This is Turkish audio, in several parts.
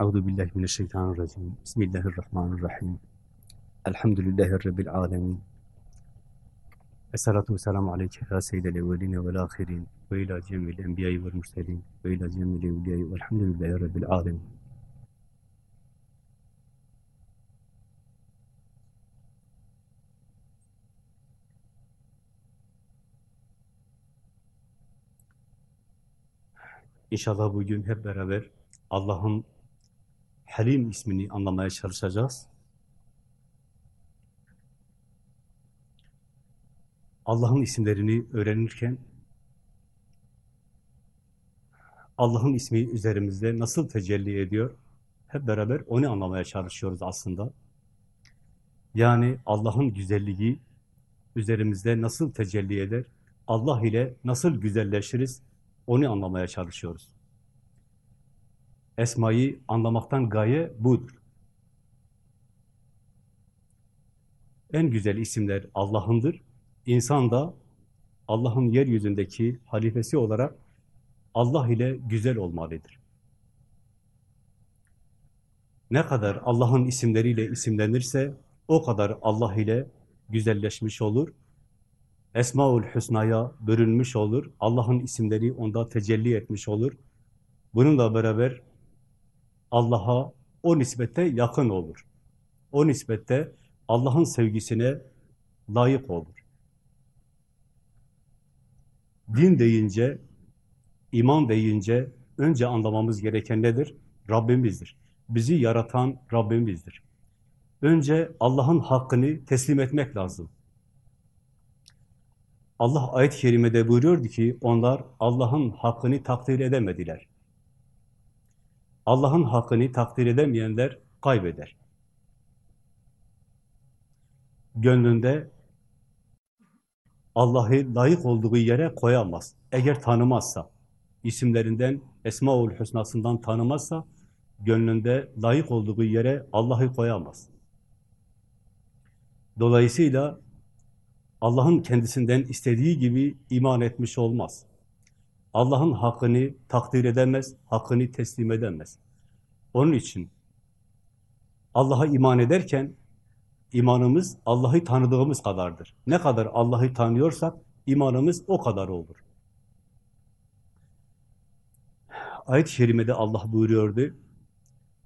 Euzu billahi mineşşeytanirracim. Bismillahirrahmanirrahim. Elhamdülillahi rabbil alamin. Esselatu vesselamu aleyke ya seyyidel evveline vel ahirin ve ila cemil enbiyayı vel murselin ve ila cemil evliyayı velhamdülillahi rabbil alamin. İnşallah bugün hep beraber Allah'ın Halim ismini anlamaya çalışacağız. Allah'ın isimlerini öğrenirken Allah'ın ismi üzerimizde nasıl tecelli ediyor? Hep beraber onu anlamaya çalışıyoruz aslında. Yani Allah'ın güzelliği üzerimizde nasıl tecelli eder? Allah ile nasıl güzelleşiriz? Onu anlamaya çalışıyoruz. Esma'yı anlamaktan gaye budur. En güzel isimler Allah'ındır. İnsan da Allah'ın yeryüzündeki halifesi olarak Allah ile güzel olmalıdır. Ne kadar Allah'ın isimleriyle isimlenirse o kadar Allah ile güzelleşmiş olur. Esmaül Hüsna'ya bürünmüş olur. Allah'ın isimleri onda tecelli etmiş olur. Bununla beraber Allah'a o nispette yakın olur. O nispette Allah'ın sevgisine layık olur. Din deyince, iman deyince önce anlamamız gereken nedir? Rabbimizdir. Bizi yaratan Rabbimizdir. Önce Allah'ın hakkını teslim etmek lazım. Allah ayet-i kerimede buyuruyordu ki onlar Allah'ın hakkını takdir edemediler. Allah'ın hakkını takdir edemeyenler kaybeder. Gönlünde Allah'ı layık olduğu yere koyamaz. Eğer tanımazsa, isimlerinden, Esmaül Hüsna'sından tanımazsa, gönlünde layık olduğu yere Allah'ı koyamaz. Dolayısıyla Allah'ın kendisinden istediği gibi iman etmiş olmaz. Allah'ın hakkını takdir edemez, hakkını teslim edemez. Onun için Allah'a iman ederken imanımız Allah'ı tanıdığımız kadardır. Ne kadar Allah'ı tanıyorsak imanımız o kadar olur. Ayet-i Kerime'de Allah buyuruyordu.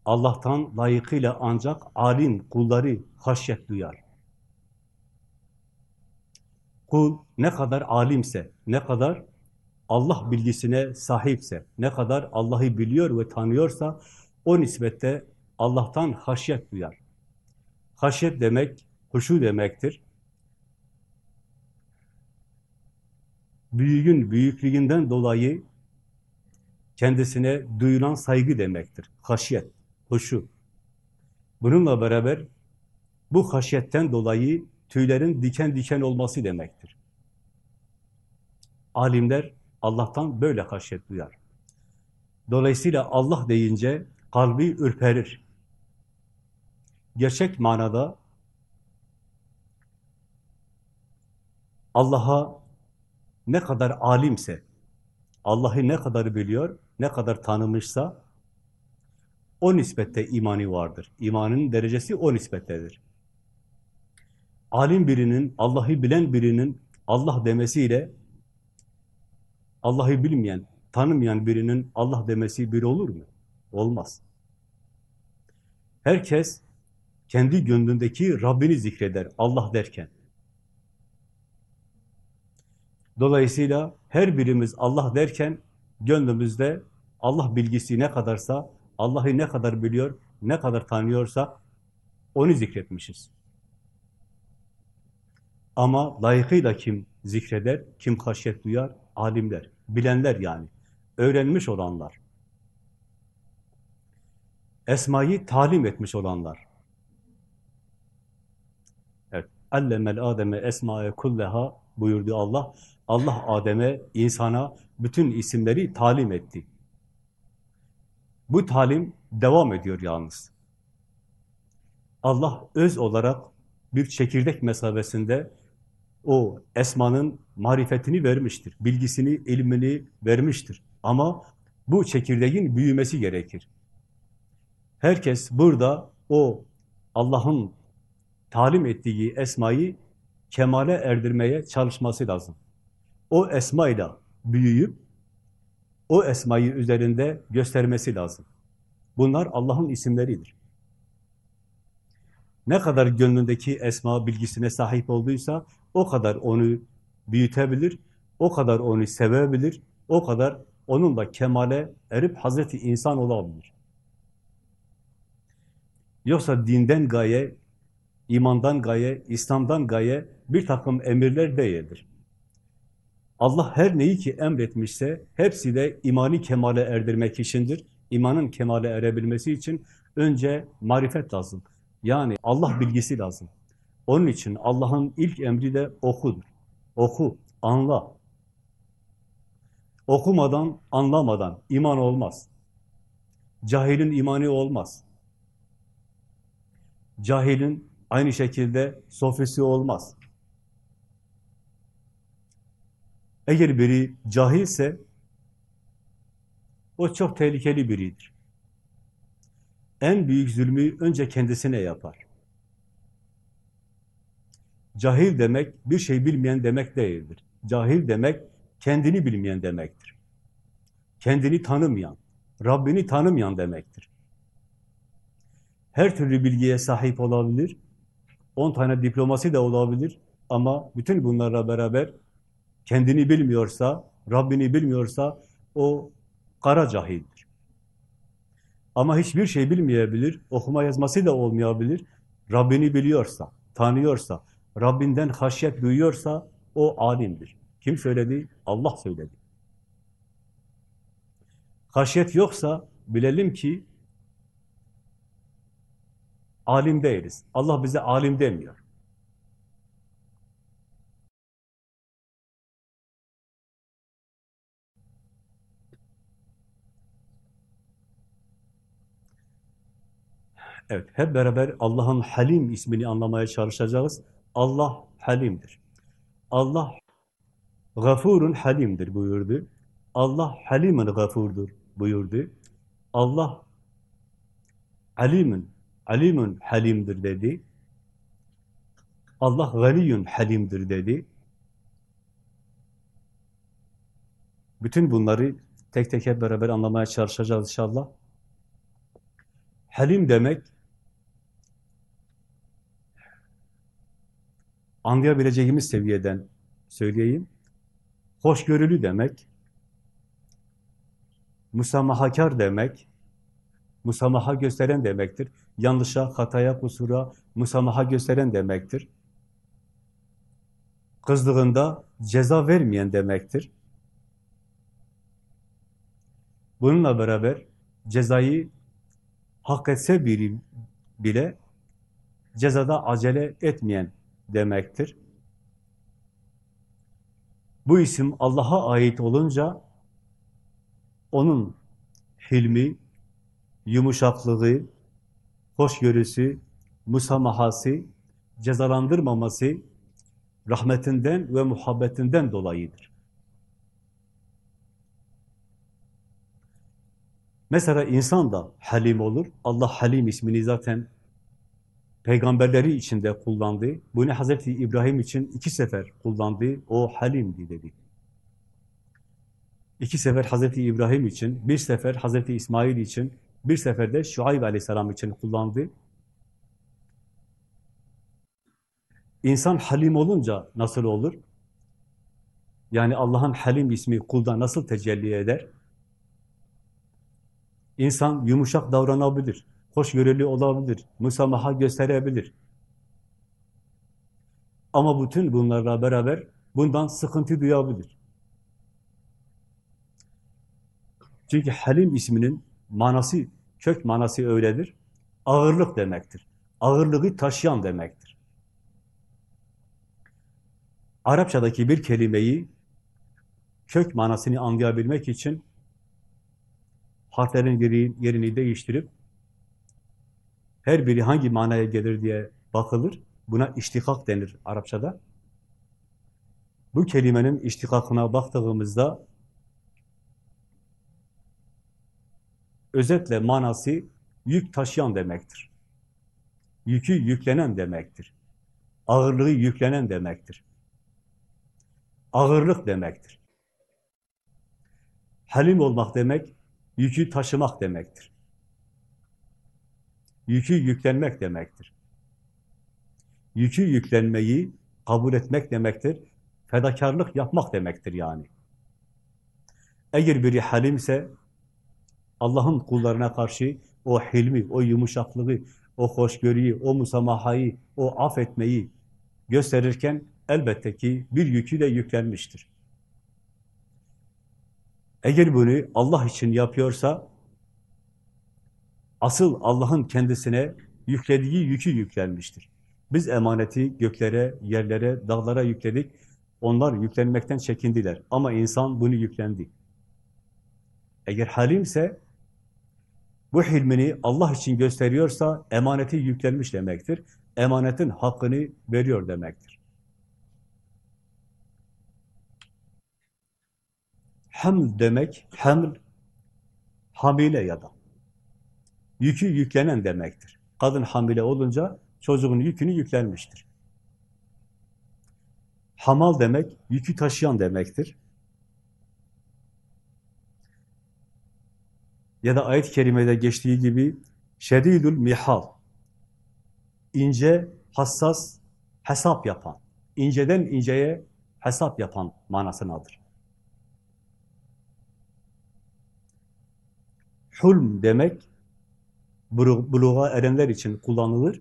Allah'tan layıkıyla ancak alim kulları haşyet duyar. Kul ne kadar alimse, ne kadar Allah bilgisine sahipse, ne kadar Allah'ı biliyor ve tanıyorsa o nispette Allah'tan haşyet duyar. Haşyet demek, huşu demektir. Büyüğün büyüklüğünden dolayı kendisine duyulan saygı demektir. Haşyet, huşu. Bununla beraber bu haşyetten dolayı tüylerin diken diken olması demektir. Alimler Allah'tan böyle haşyet duyar. Dolayısıyla Allah deyince kalbi ürperir. Gerçek manada Allah'a ne kadar alimse, Allah'ı ne kadar biliyor, ne kadar tanımışsa o nispette imani vardır. İmanın derecesi o nispettedir. Alim birinin, Allah'ı bilen birinin Allah demesiyle Allah'ı bilmeyen, tanımayan birinin Allah demesi bir olur mu? Olmaz. Herkes kendi gönlündeki Rabbini zikreder Allah derken. Dolayısıyla her birimiz Allah derken gönlümüzde Allah bilgisi ne kadarsa, Allah'ı ne kadar biliyor, ne kadar tanıyorsa onu zikretmişiz. Ama layıkıyla kim zikreder, kim haşyet duyar? Alimler, bilenler yani. Öğrenmiş olanlar. Esma'yı talim etmiş olanlar. Evet. Allemel Adem'e esma'e kulleha buyurdu Allah. Allah Adem'e, insana bütün isimleri talim etti. Bu talim devam ediyor yalnız. Allah öz olarak bir çekirdek mesabesinde o esmanın marifetini vermiştir. Bilgisini, ilmini vermiştir. Ama bu çekirdeğin büyümesi gerekir. Herkes burada o Allah'ın talim ettiği esmayı kemale erdirmeye çalışması lazım. O esmayla büyüyüp o esmayı üzerinde göstermesi lazım. Bunlar Allah'ın isimleridir. Ne kadar gönlündeki esma bilgisine sahip olduysa o kadar onu büyütebilir, o kadar onu sevebilir, o kadar onunla kemale erip Hazreti insan olabilir. Yoksa dinden gaye, imandan gaye, İslam'dan gaye bir takım emirler değildir. Allah her neyi ki emretmişse hepsi de imani kemale erdirmek içindir. İmanın kemale erebilmesi için önce marifet lazım. Yani Allah bilgisi lazım. Onun için Allah'ın ilk emri de okudur. Oku, anla. Okumadan, anlamadan iman olmaz. Cahilin imanı olmaz. Cahilin aynı şekilde sofisi olmaz. Eğer biri cahilse o çok tehlikeli biridir. En büyük zulmü önce kendisine yapar. Cahil demek bir şey bilmeyen demek değildir. Cahil demek kendini bilmeyen demektir. Kendini tanımayan, Rabbini tanımayan demektir. Her türlü bilgiye sahip olabilir, on tane diploması da olabilir ama bütün bunlarla beraber kendini bilmiyorsa, Rabbini bilmiyorsa o kara cahildir. Ama hiçbir şey bilmeyebilir, okuma yazması da olmayabilir. Rabbini biliyorsa, tanıyorsa, Rabbinden haşyet duyuyorsa o alimdir. Kim söyledi? Allah söyledi. Haşyet yoksa bilelim ki alim değiliz. Allah bize alim demiyor. Evet, hep beraber Allah'ın Halim ismini anlamaya çalışacağız. Allah Halim'dir. Allah Gafurun Halim'dir buyurdu. Allah Halimun Gafurdur buyurdu. Allah Alimun, Alimun Halim'dir dedi. Allah Ganiyun Halim'dir dedi. Bütün bunları tek tek hep beraber anlamaya çalışacağız inşallah. Halim demek anlayabileceğimiz seviyeden söyleyeyim. Hoşgörülü demek, musamahakar demek, musamaha gösteren demektir. Yanlışa, hataya, kusura musamaha gösteren demektir. Kızdığında ceza vermeyen demektir. Bununla beraber cezayı hak etse biri bile cezada acele etmeyen demektir. Bu isim Allah'a ait olunca onun hilmi, yumuşaklığı, hoşgörüsü, musamahası, cezalandırmaması rahmetinden ve muhabbetinden dolayıdır. Mesela insan da halim olur. Allah halim ismini zaten peygamberleri içinde kullandı. Bunu Hazreti İbrahim için iki sefer kullandı. O halimdi dedi. İki sefer Hazreti İbrahim için, bir sefer Hazreti İsmail için, bir sefer de Şuayb Aleyhisselam için kullandı. İnsan halim olunca nasıl olur? Yani Allah'ın halim ismi kulda nasıl tecelli eder? İnsan yumuşak davranabilir, hoşgörülü olabilir, musamaha gösterebilir. Ama bütün bunlarla beraber bundan sıkıntı duyabilir. Çünkü Halim isminin manası, kök manası öyledir. Ağırlık demektir. Ağırlığı taşıyan demektir. Arapçadaki bir kelimeyi kök manasını anlayabilmek için harflerin yerini değiştirip her biri hangi manaya gelir diye bakılır. Buna iştikak denir Arapçada. Bu kelimenin iştikakına baktığımızda özetle manası yük taşıyan demektir. Yükü yüklenen demektir. Ağırlığı yüklenen demektir. Ağırlık demektir. Halim olmak demek, yükü taşımak demektir. Yükü yüklenmek demektir. Yükü yüklenmeyi kabul etmek demektir. Fedakarlık yapmak demektir yani. Eğer biri halimse Allah'ın kullarına karşı o hilmi, o yumuşaklığı, o hoşgörüyü, o musamahayı, o affetmeyi gösterirken elbette ki bir yükü de yüklenmiştir. Eğer bunu Allah için yapıyorsa asıl Allah'ın kendisine yüklediği yükü yüklenmiştir. Biz emaneti göklere, yerlere, dağlara yükledik. Onlar yüklenmekten çekindiler. Ama insan bunu yüklendi. Eğer halimse bu hilmini Allah için gösteriyorsa emaneti yüklenmiş demektir. Emanetin hakkını veriyor demektir. Haml demek, haml hamile ya da yükü yüklenen demektir. Kadın hamile olunca çocuğun yükünü yüklenmiştir. Hamal demek, yükü taşıyan demektir. Ya da ayet-i kerimede geçtiği gibi şedidül mihal, ince, hassas, hesap yapan, inceden inceye hesap yapan manasınadır. Hulm demek, buluğa erenler için kullanılır.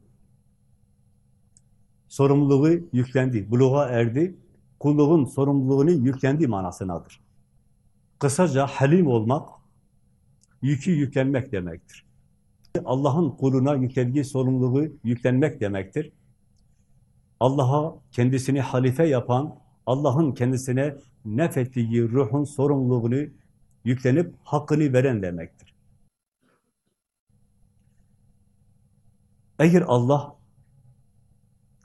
Sorumluluğu yüklendi, buluğa erdi, kulluğun sorumluluğunu yüklendi manasınadır. Kısaca halim olmak, yükü yüklenmek demektir. Allah'ın kuluna yüklediği sorumluluğu yüklenmek demektir. Allah'a kendisini halife yapan, Allah'ın kendisine nefettiği ruhun sorumluluğunu yüklenip hakkını veren demektir. Eğer Allah,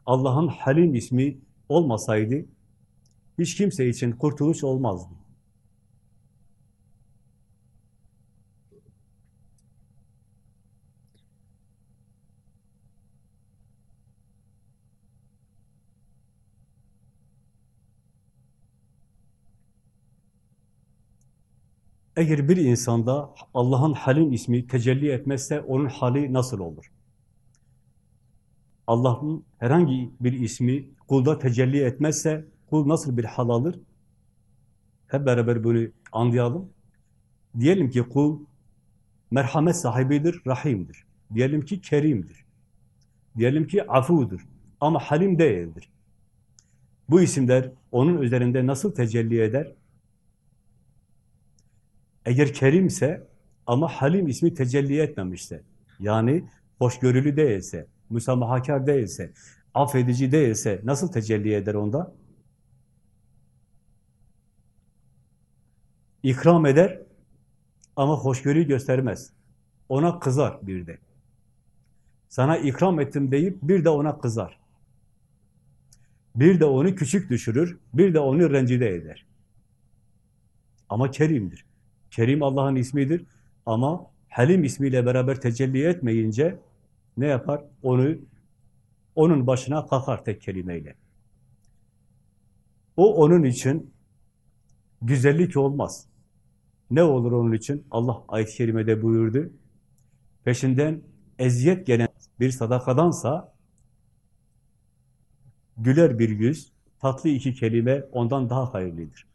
Allah'ın Halim ismi olmasaydı, hiç kimse için kurtuluş olmazdı. Eğer bir insanda Allah'ın Halim ismi tecelli etmezse onun hali nasıl olur? Allah'ın herhangi bir ismi kulda tecelli etmezse kul nasıl bir hal alır? Hep beraber bunu anlayalım. Diyelim ki kul merhamet sahibidir, rahimdir. Diyelim ki kerimdir. Diyelim ki afudur. Ama halim değildir. Bu isimler onun üzerinde nasıl tecelli eder? Eğer kerimse ama halim ismi tecelli etmemişse, yani hoşgörülü değilse, müsamahakar değilse, affedici değilse nasıl tecelli eder onda? İkram eder ama hoşgörü göstermez. Ona kızar bir de. Sana ikram ettim deyip bir de ona kızar. Bir de onu küçük düşürür, bir de onu rencide eder. Ama kerimdir. Kerim Allah'ın ismidir ama Halim ismiyle beraber tecelli etmeyince ne yapar? Onu onun başına kalkar tek kelimeyle. O onun için güzellik olmaz. Ne olur onun için? Allah ayet-i kerimede buyurdu. Peşinden eziyet gelen bir sadakadansa güler bir yüz, tatlı iki kelime ondan daha hayırlıdır.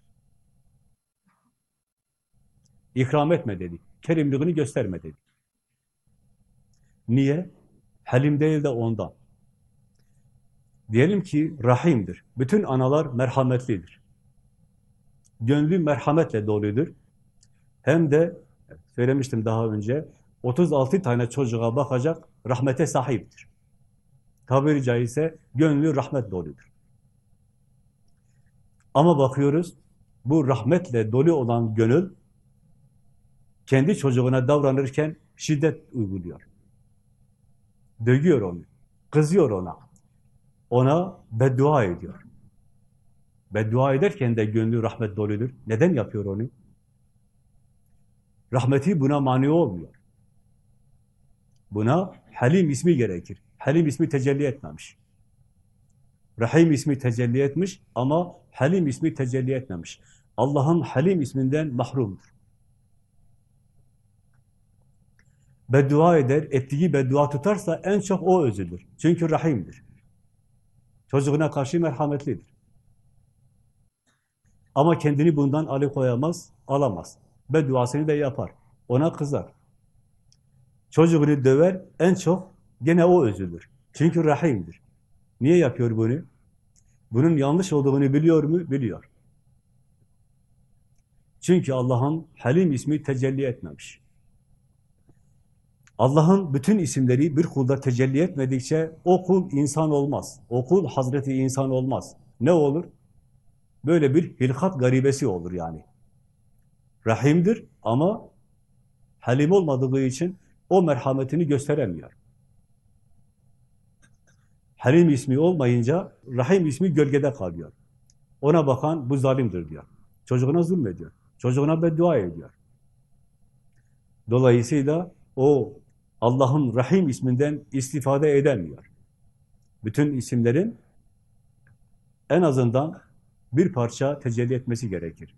İkram etme dedi. Kerimliğini gösterme dedi. Niye? Halim değil de ondan. Diyelim ki rahimdir. Bütün analar merhametlidir. Gönlü merhametle doludur. Hem de söylemiştim daha önce 36 tane çocuğa bakacak rahmete sahiptir. Tabiri caizse gönlü rahmet doludur. Ama bakıyoruz bu rahmetle dolu olan gönül kendi çocuğuna davranırken şiddet uyguluyor. Dövüyor onu, kızıyor ona. Ona beddua ediyor. Beddua ederken de gönlü rahmet doludur. Neden yapıyor onu? Rahmeti buna mani olmuyor. Buna Halim ismi gerekir. Halim ismi tecelli etmemiş. Rahim ismi tecelli etmiş ama Halim ismi tecelli etmemiş. Allah'ın Halim isminden mahrumdur. Beddua eder, ettiği beddua tutarsa en çok o özülür. Çünkü Rahim'dir. Çocuğuna karşı merhametlidir. Ama kendini bundan alıkoyamaz, alamaz. Bedduasını da yapar. Ona kızar. Çocuğunu döver, en çok gene o üzülür. Çünkü rahimdir. Niye yapıyor bunu? Bunun yanlış olduğunu biliyor mu? Biliyor. Çünkü Allah'ın Halim ismi tecelli etmemiş. Allah'ın bütün isimleri bir kulda tecelli etmedikçe o kul insan olmaz. O kul Hazreti insan olmaz. Ne olur? Böyle bir hilkat garibesi olur yani. Rahimdir ama halim olmadığı için o merhametini gösteremiyor. Halim ismi olmayınca Rahim ismi gölgede kalıyor. Ona bakan bu zalimdir diyor. Çocuğuna zulmediyor. Çocuğuna beddua ediyor. Dolayısıyla o Allah'ın Rahim isminden istifade edemiyor. Bütün isimlerin en azından bir parça tecelli etmesi gerekir.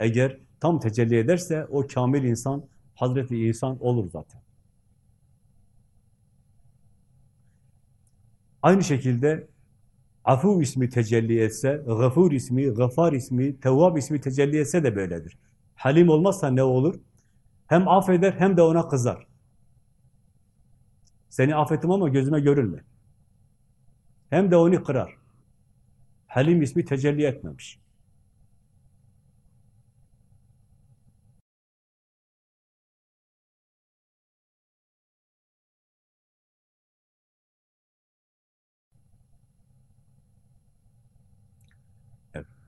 Eğer tam tecelli ederse o kamil insan, Hazreti insan olur zaten. Aynı şekilde Afu ismi tecelli etse, Gafur ismi, Gafar ismi, Tevvab ismi tecelli etse de böyledir. Halim olmazsa ne olur? Hem affeder hem de ona kızar. Seni affettim ama gözüme görülme. Hem de onu kırar. Halim ismi tecelli etmemiş.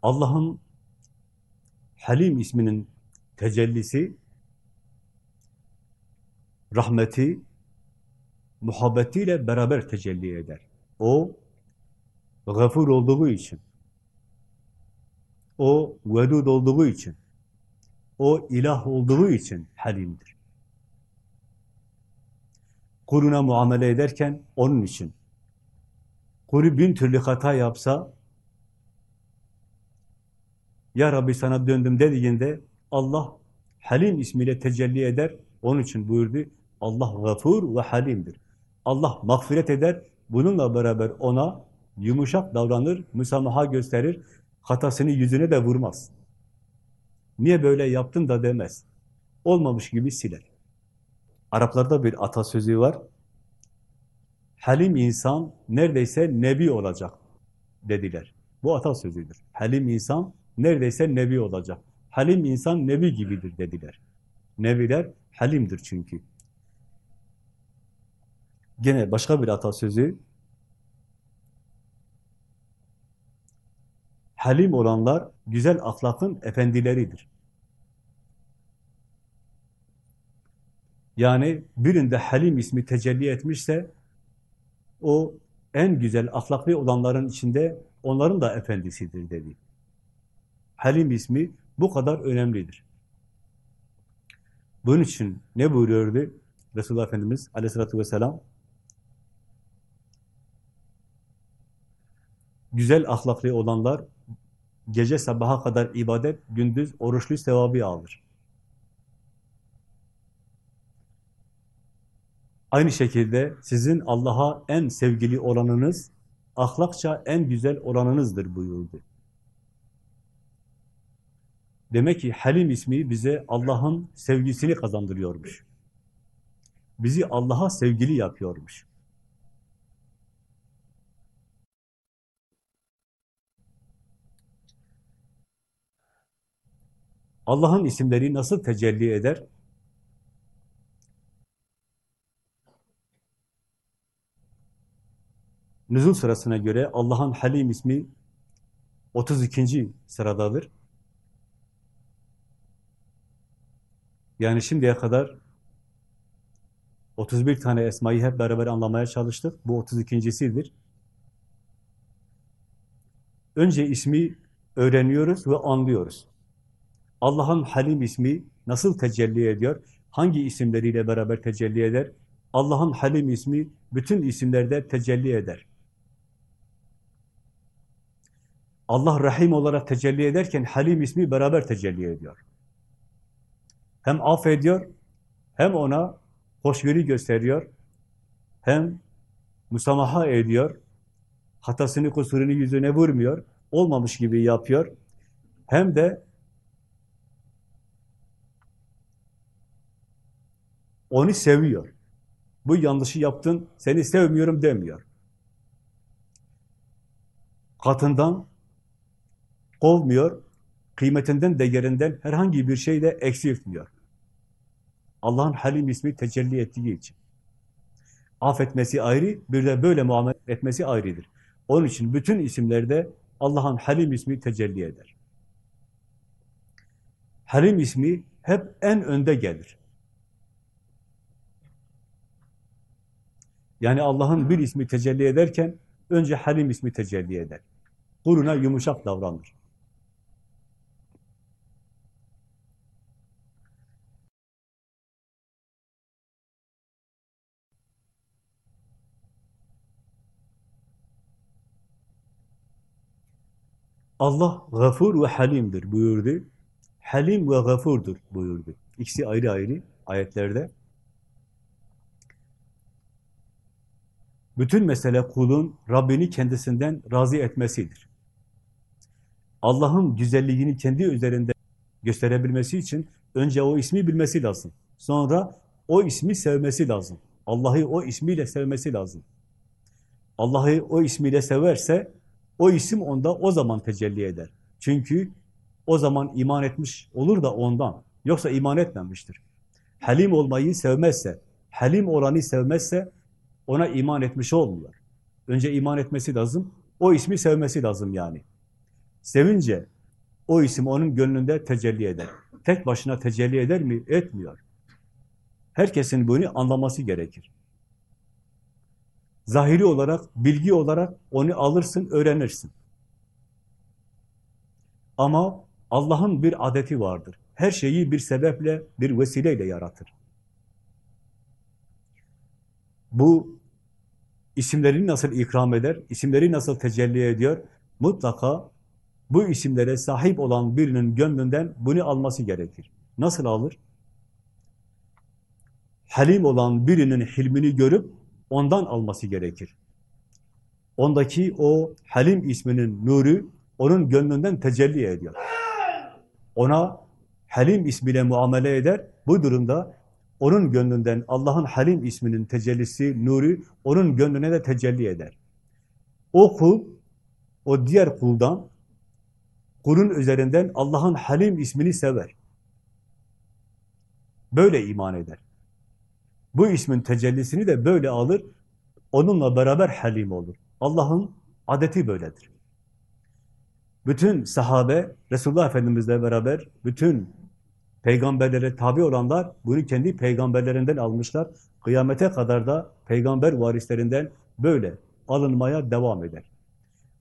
Allah'ın Halim isminin tecellisi rahmeti, muhabbetiyle beraber tecelli eder. O gafur olduğu için, o vedud olduğu için, o ilah olduğu için halimdir. Kuluna muamele ederken onun için. Kulu bin türlü hata yapsa, Ya Rabbi sana döndüm dediğinde Allah Halim ismiyle tecelli eder. Onun için buyurdu, Allah gafur ve halimdir. Allah mağfiret eder, bununla beraber ona yumuşak davranır, müsamaha gösterir, hatasını yüzüne de vurmaz. Niye böyle yaptın da demez. Olmamış gibi siler. Araplarda bir atasözü var. Halim insan neredeyse nebi olacak dediler. Bu atasözüdür. Halim insan neredeyse nebi olacak. Halim insan nebi gibidir dediler. Nebiler halimdir çünkü. Gene başka bir atasözü Halim olanlar güzel ahlakın efendileridir. Yani birinde Halim ismi tecelli etmişse o en güzel ahlaklı olanların içinde onların da efendisidir dedi. Halim ismi bu kadar önemlidir. Bunun için ne buyuruyordu Resulullah Efendimiz aleyhissalatü vesselam? Güzel ahlaklı olanlar gece sabaha kadar ibadet, gündüz oruçlu sevabı alır. Aynı şekilde sizin Allah'a en sevgili olanınız, ahlakça en güzel olanınızdır buyurdu. Demek ki Halim ismi bize Allah'ın sevgisini kazandırıyormuş. Bizi Allah'a sevgili yapıyormuş. Allah'ın isimleri nasıl tecelli eder? Nüzul sırasına göre Allah'ın Halim ismi 32. sıradadır. Yani şimdiye kadar 31 tane esmayı hep beraber anlamaya çalıştık. Bu 32.sidir. Önce ismi öğreniyoruz ve anlıyoruz. Allah'ın Halim ismi nasıl tecelli ediyor? Hangi isimleriyle beraber tecelli eder? Allah'ın Halim ismi bütün isimlerde tecelli eder. Allah Rahim olarak tecelli ederken Halim ismi beraber tecelli ediyor. Hem affediyor, hem ona hoşgörü gösteriyor, hem musamaha ediyor, hatasını kusurunu yüzüne vurmuyor, olmamış gibi yapıyor, hem de onu seviyor. Bu yanlışı yaptın, seni sevmiyorum demiyor. Katından kovmuyor, kıymetinden, değerinden herhangi bir şey de eksiltmiyor. Allah'ın Halim ismi tecelli ettiği için. Affetmesi ayrı, bir de böyle muamele etmesi ayrıdır. Onun için bütün isimlerde Allah'ın Halim ismi tecelli eder. Halim ismi hep en önde gelir. Yani Allah'ın bir ismi tecelli ederken önce Halim ismi tecelli eder. Kuruna yumuşak davranır. Allah gafur ve halimdir buyurdu. Halim ve gafurdur buyurdu. İkisi ayrı ayrı ayetlerde. Bütün mesele kulun Rabbini kendisinden razı etmesidir. Allah'ın güzelliğini kendi üzerinde gösterebilmesi için önce o ismi bilmesi lazım. Sonra o ismi sevmesi lazım. Allah'ı o ismiyle sevmesi lazım. Allah'ı o ismiyle severse o isim onda o zaman tecelli eder. Çünkü o zaman iman etmiş olur da ondan. Yoksa iman etmemiştir. Halim olmayı sevmezse, halim olanı sevmezse ona iman etmiş olmuyor. Önce iman etmesi lazım, o ismi sevmesi lazım yani. Sevince o isim onun gönlünde tecelli eder. Tek başına tecelli eder mi? Etmiyor. Herkesin bunu anlaması gerekir. Zahiri olarak, bilgi olarak onu alırsın, öğrenirsin. Ama Allah'ın bir adeti vardır. Her şeyi bir sebeple, bir vesileyle yaratır. Bu isimlerini nasıl ikram eder, isimleri nasıl tecelli ediyor? Mutlaka bu isimlere sahip olan birinin gönlünden bunu alması gerekir. Nasıl alır? Halim olan birinin hilmini görüp ondan alması gerekir. Ondaki o Halim isminin nuru onun gönlünden tecelli ediyor. Ona Halim ismiyle muamele eder. Bu durumda onun gönlünden Allah'ın Halim isminin tecellisi, nuru onun gönlüne de tecelli eder. O kul, o diğer kuldan, kulun üzerinden Allah'ın Halim ismini sever. Böyle iman eder. Bu ismin tecellisini de böyle alır, onunla beraber Halim olur. Allah'ın adeti böyledir. Bütün sahabe, Resulullah Efendimizle beraber, bütün peygamberlere tabi olanlar bunu kendi peygamberlerinden almışlar. Kıyamete kadar da peygamber varislerinden böyle alınmaya devam eder.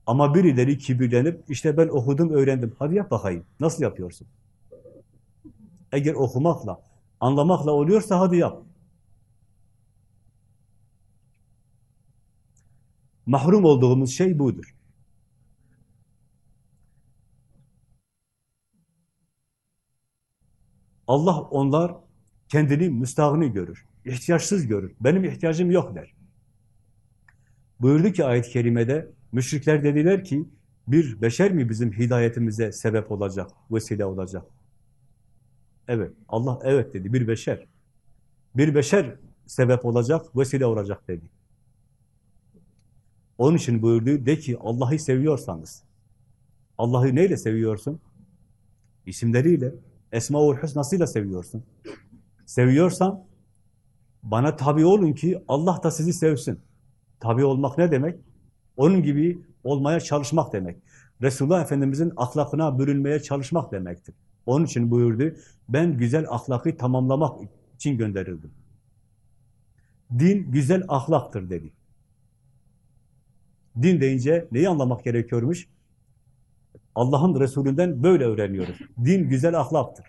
Ama birileri kibirlenip, işte ben okudum, öğrendim. Hadi yap bakayım. Nasıl yapıyorsun? Eğer okumakla, anlamakla oluyorsa hadi yap. Mahrum olduğumuz şey budur. Allah onlar kendini müstahını görür, ihtiyaçsız görür. Benim ihtiyacım yok der. Buyurdu ki ayet-i kerimede, müşrikler dediler ki, bir beşer mi bizim hidayetimize sebep olacak, vesile olacak? Evet, Allah evet dedi, bir beşer. Bir beşer sebep olacak, vesile olacak dedi. Onun için buyurdu, de ki Allah'ı seviyorsanız, Allah'ı neyle seviyorsun? İsimleriyle, Esma-ül Hüsna'sıyla seviyorsun. Seviyorsan, bana tabi olun ki Allah da sizi sevsin. Tabi olmak ne demek? Onun gibi olmaya çalışmak demek. Resulullah Efendimiz'in ahlakına bürünmeye çalışmak demektir. Onun için buyurdu, ben güzel ahlakı tamamlamak için gönderildim. Din güzel ahlaktır dedi. Din deyince neyi anlamak gerekiyormuş? Allah'ın Resulünden böyle öğreniyoruz. Din güzel ahlaktır.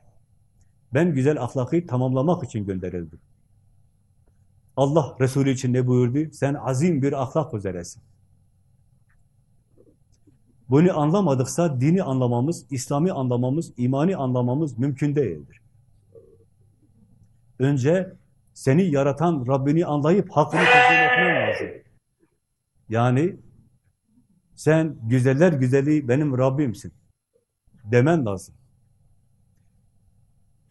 Ben güzel ahlakı tamamlamak için gönderildim. Allah Resulü için ne buyurdu? Sen azim bir ahlak üzeresin. Bunu anlamadıksa dini anlamamız, İslami anlamamız, imani anlamamız mümkün değildir. Önce seni yaratan Rabbini anlayıp hakkını teslim etmen lazım. Yani sen güzeller güzeli benim Rabbimsin demen lazım.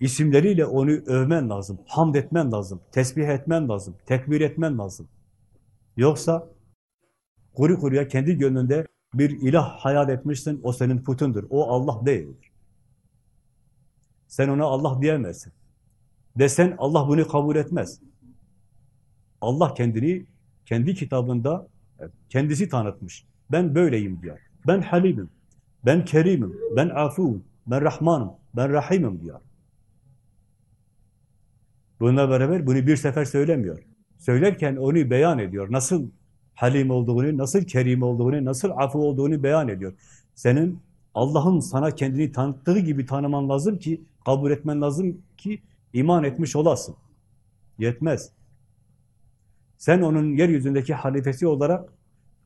İsimleriyle onu övmen lazım, hamd etmen lazım, tesbih etmen lazım, tekbir etmen lazım. Yoksa kuru kuruya kendi gönlünde bir ilah hayal etmişsin, o senin putundur. O Allah değildir. Sen ona Allah diyemezsin. Desen Allah bunu kabul etmez. Allah kendini kendi kitabında kendisi tanıtmış. Ben böyleyim diyor. Ben halimim, ben kerimim, ben afuvum, ben rahmanım, ben rahimim diyor. Bununla beraber bunu bir sefer söylemiyor. Söylerken onu beyan ediyor. Nasıl halim olduğunu, nasıl kerim olduğunu, nasıl afu olduğunu beyan ediyor. Senin Allah'ın sana kendini tanıttığı gibi tanıman lazım ki, kabul etmen lazım ki iman etmiş olasın. Yetmez. Sen onun yeryüzündeki halifesi olarak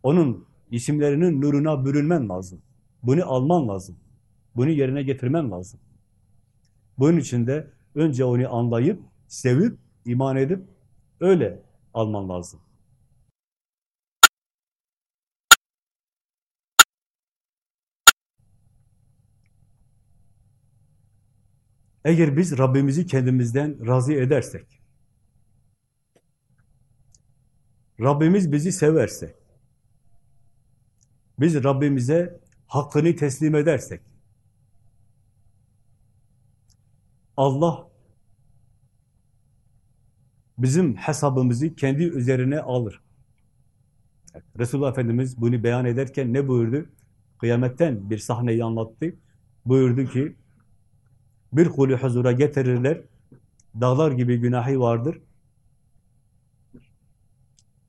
onun isimlerinin nuruna bürünmen lazım. Bunu alman lazım. Bunu yerine getirmen lazım. Bunun için de önce onu anlayıp, sevip, iman edip öyle alman lazım. Eğer biz Rabbimizi kendimizden razı edersek, Rabbimiz bizi severse, biz Rabbimize hakkını teslim edersek, Allah bizim hesabımızı kendi üzerine alır. Resulullah Efendimiz bunu beyan ederken ne buyurdu? Kıyametten bir sahneyi anlattı. Buyurdu ki, bir kulü huzura getirirler, dağlar gibi günahı vardır.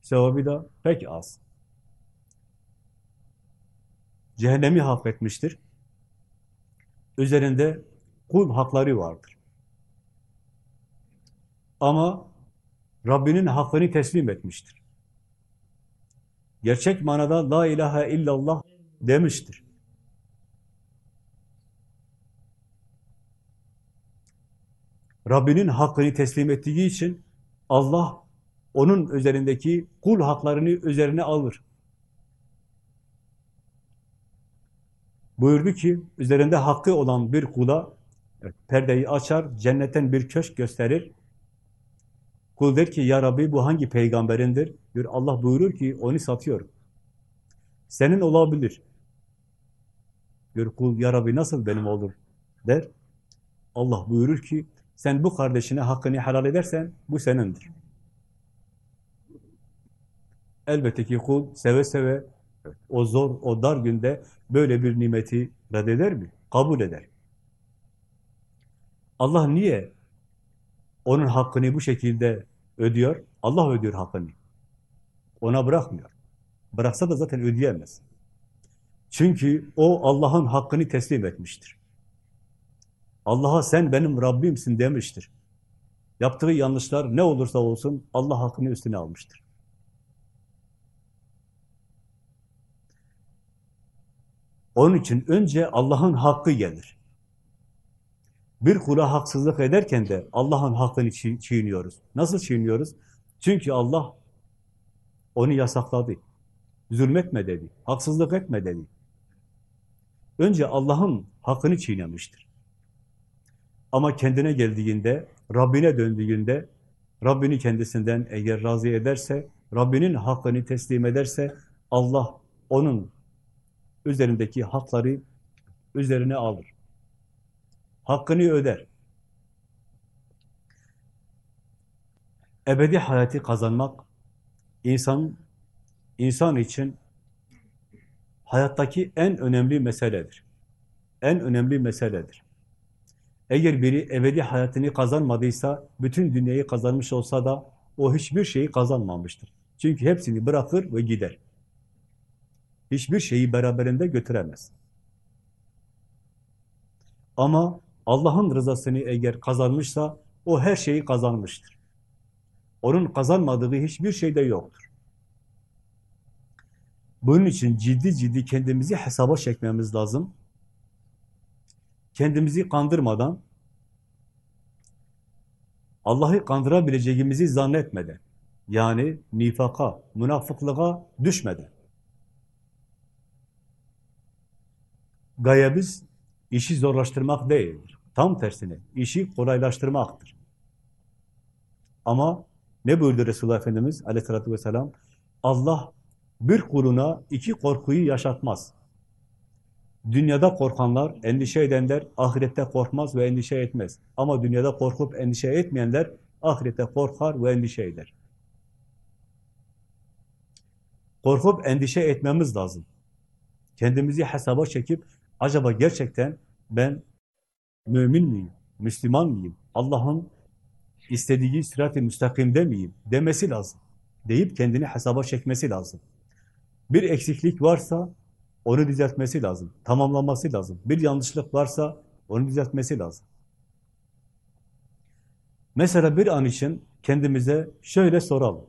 Sevabı da pek az. Cehennemi hak etmiştir. Üzerinde kul hakları vardır. Ama Rabbinin hakkını teslim etmiştir. Gerçek manada la ilahe illallah demiştir. Rabbinin hakkını teslim ettiği için Allah onun üzerindeki kul haklarını üzerine alır. Buyurdu ki, üzerinde hakkı olan bir kula perdeyi açar, cennetten bir köşk gösterir. Kul der ki, ya Rabbi bu hangi peygamberindir? Diyor, Allah buyurur ki, onu satıyorum. Senin olabilir. Diyor, kul ya Rabbi nasıl benim olur? Der. Allah buyurur ki, sen bu kardeşine hakkını helal edersen, bu senindir. Elbette ki kul seve seve o zor, o dar günde böyle bir nimeti reddeder mi? Kabul eder. Allah niye onun hakkını bu şekilde ödüyor? Allah ödüyor hakkını. Ona bırakmıyor. Bıraksa da zaten ödeyemez. Çünkü o Allah'ın hakkını teslim etmiştir. Allah'a sen benim Rabbimsin demiştir. Yaptığı yanlışlar ne olursa olsun Allah hakkını üstüne almıştır. Onun için önce Allah'ın hakkı gelir. Bir kula haksızlık ederken de Allah'ın hakkını çiğniyoruz. Nasıl çiğniyoruz? Çünkü Allah onu yasakladı. Zulmetme dedi. Haksızlık etme dedi. Önce Allah'ın hakkını çiğnemiştir. Ama kendine geldiğinde, Rabbine döndüğünde, Rabbini kendisinden eğer razı ederse, Rabbinin hakkını teslim ederse, Allah onun üzerindeki hakları üzerine alır. Hakkını öder. Ebedi hayatı kazanmak insan insan için hayattaki en önemli meseledir. En önemli meseledir. Eğer biri ebedi hayatını kazanmadıysa, bütün dünyayı kazanmış olsa da o hiçbir şeyi kazanmamıştır. Çünkü hepsini bırakır ve gider. Hiçbir şeyi beraberinde götüremez. Ama Allah'ın rızasını eğer kazanmışsa, o her şeyi kazanmıştır. Onun kazanmadığı hiçbir şey de yoktur. Bunun için ciddi ciddi kendimizi hesaba çekmemiz lazım. Kendimizi kandırmadan, Allah'ı kandırabileceğimizi zannetmeden, yani nifaka, münafıklığa düşmeden. Gayemiz işi zorlaştırmak değildir. Tam tersine işi kolaylaştırmaktır. Ama ne buyurdu Resulullah Efendimiz aleyhissalatü vesselam? Allah bir kuluna iki korkuyu yaşatmaz. Dünyada korkanlar, endişe edenler ahirette korkmaz ve endişe etmez. Ama dünyada korkup endişe etmeyenler ahirette korkar ve endişe eder. Korkup endişe etmemiz lazım. Kendimizi hesaba çekip acaba gerçekten ben mümin miyim, Müslüman mıyım, Allah'ın istediği sırat-ı müstakimde miyim demesi lazım. Deyip kendini hesaba çekmesi lazım. Bir eksiklik varsa onu düzeltmesi lazım, tamamlaması lazım. Bir yanlışlık varsa onu düzeltmesi lazım. Mesela bir an için kendimize şöyle soralım.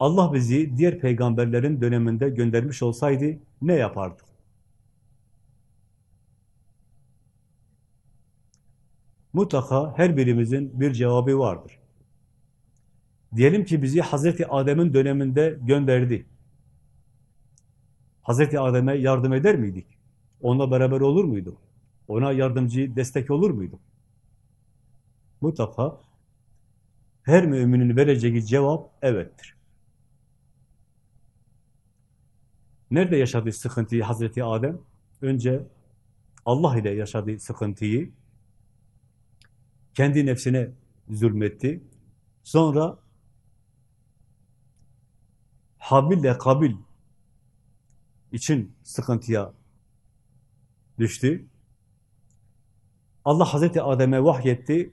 Allah bizi diğer peygamberlerin döneminde göndermiş olsaydı ne yapardık? Mutlaka her birimizin bir cevabı vardır. Diyelim ki bizi Hazreti Adem'in döneminde gönderdi. Hazreti Adem'e yardım eder miydik? Onunla beraber olur muyduk? Ona yardımcı, destek olur muyduk? Mutlaka her müminin vereceği cevap evettir. Nerede yaşadı sıkıntıyı Hazreti Adem? Önce Allah ile yaşadığı sıkıntıyı, kendi nefsine zulmetti. Sonra Habil ile Kabil için sıkıntıya düştü. Allah Hazreti Adem'e vahyetti.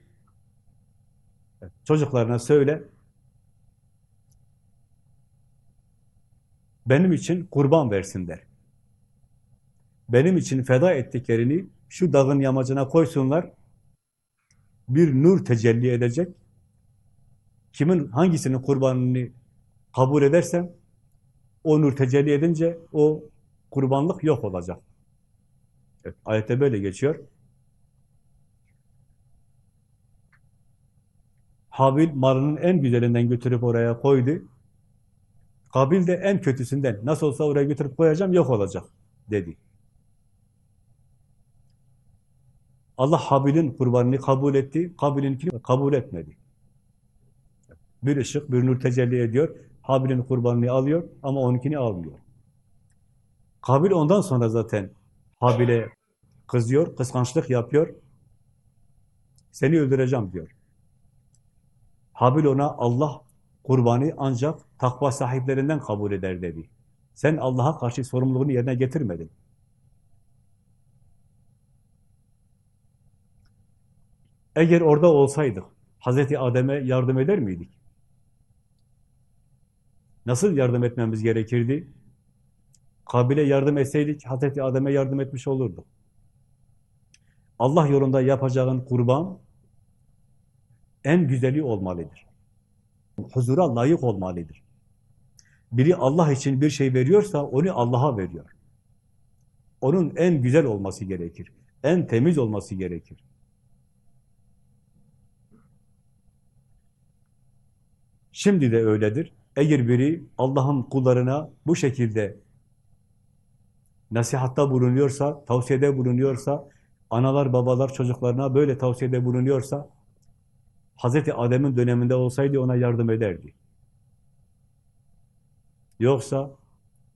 Çocuklarına söyle, benim için kurban versinler. Benim için feda ettiklerini şu dağın yamacına koysunlar, bir nur tecelli edecek. Kimin hangisinin kurbanını kabul edersem, o nur tecelli edince o kurbanlık yok olacak. Evet, ayette böyle geçiyor. Habil malının en güzelinden götürüp oraya koydu. Kabil de en kötüsünden, nasıl olsa oraya götürüp koyacağım, yok olacak dedi. Allah Habil'in kurbanını kabul etti, Kabil'inkini kabul etmedi. Bir ışık, bir nur tecelli ediyor, Habil'in kurbanını alıyor ama onunkini almıyor. Kabil ondan sonra zaten Habil'e kızıyor, kıskançlık yapıyor, seni öldüreceğim diyor. Habil ona Allah kurbanı ancak takva sahiplerinden kabul eder dedi. Sen Allah'a karşı sorumluluğunu yerine getirmedin. Eğer orada olsaydık, Hazreti Adem'e yardım eder miydik? Nasıl yardım etmemiz gerekirdi? Kabil'e yardım etseydik, Hazreti Adem'e yardım etmiş olurduk. Allah yolunda yapacağın kurban en güzeli olmalıdır. Huzura layık olmalıdır. Biri Allah için bir şey veriyorsa onu Allah'a veriyor. Onun en güzel olması gerekir. En temiz olması gerekir. Şimdi de öyledir. Eğer biri Allah'ın kullarına bu şekilde nasihatta bulunuyorsa, tavsiyede bulunuyorsa, analar, babalar çocuklarına böyle tavsiyede bulunuyorsa, Hazreti Adem'in döneminde olsaydı ona yardım ederdi. Yoksa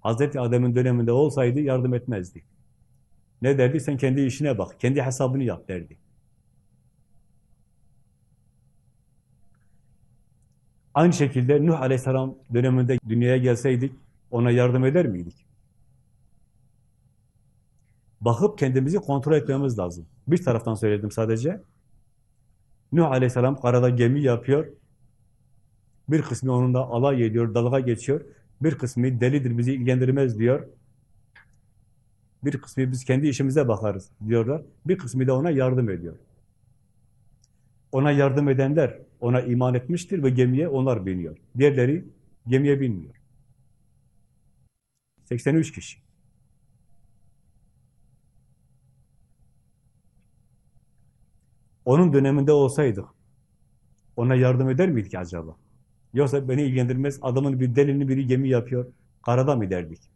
Hazreti Adem'in döneminde olsaydı yardım etmezdi. Ne derdi? Sen kendi işine bak, kendi hesabını yap derdi. Aynı şekilde Nuh Aleyhisselam döneminde dünyaya gelseydik ona yardım eder miydik? Bakıp kendimizi kontrol etmemiz lazım. Bir taraftan söyledim sadece. Nuh Aleyhisselam karada gemi yapıyor. Bir kısmı onunla alay ediyor, dalga geçiyor. Bir kısmı delidir, bizi ilgilendirmez diyor. Bir kısmı biz kendi işimize bakarız diyorlar. Bir kısmı da ona yardım ediyor. Ona yardım edenler ona iman etmiştir ve gemiye onlar biniyor. Diğerleri gemiye binmiyor. 83 kişi. Onun döneminde olsaydık, ona yardım eder miydik acaba? Yoksa beni ilgilendirmez, adamın bir delini biri gemi yapıyor, karada mı derdik?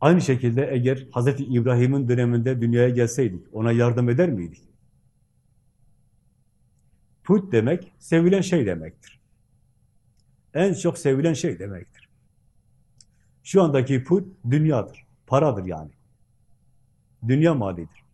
Aynı şekilde eğer Hazreti İbrahim'in döneminde dünyaya gelseydik, ona yardım eder miydik? Put demek, sevilen şey demektir. En çok sevilen şey demektir. Şu andaki put, dünyadır, paradır yani. Dünya malidir.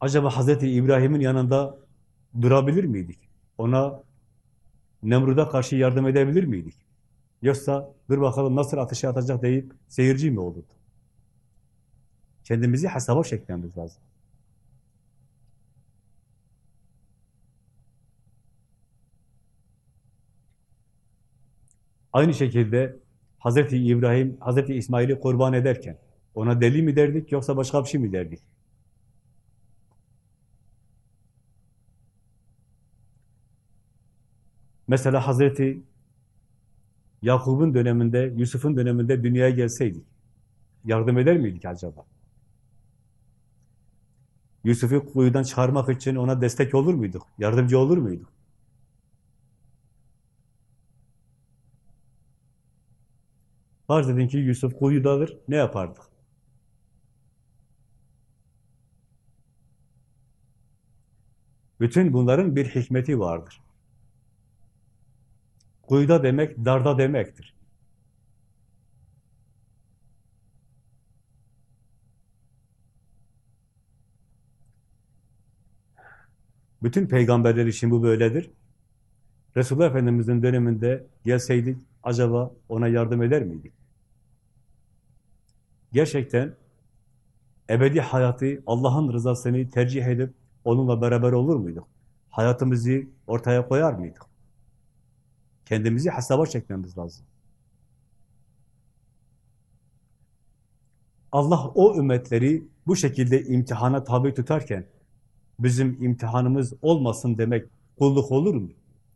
Acaba Hazreti İbrahim'in yanında durabilir miydik? Ona Nemrud'a karşı yardım edebilir miydik? Yoksa dur bakalım nasıl ateşe atacak deyip seyirci mi olurdu? Kendimizi hesaba çekmemiz lazım. Aynı şekilde Hazreti İbrahim, Hazreti İsmail'i kurban ederken ona deli mi derdik yoksa başka bir şey mi derdik? Mesela Hazreti Yakub'un döneminde, Yusuf'un döneminde dünyaya gelseydik, yardım eder miydik acaba? Yusuf'u kuyudan çıkarmak için ona destek olur muyduk? Yardımcı olur muyduk? Farz edin ki Yusuf kuyudadır, ne yapardık? Bütün bunların bir hikmeti vardır. Kuyuda demek, darda demektir. Bütün peygamberler için bu böyledir. Resulullah Efendimiz'in döneminde gelseydik, acaba ona yardım eder miydik? Gerçekten ebedi hayatı, Allah'ın rızasını tercih edip onunla beraber olur muyduk? Hayatımızı ortaya koyar mıydık? Kendimizi hesaba çekmemiz lazım. Allah o ümmetleri bu şekilde imtihana tabi tutarken bizim imtihanımız olmasın demek kulluk olur mu?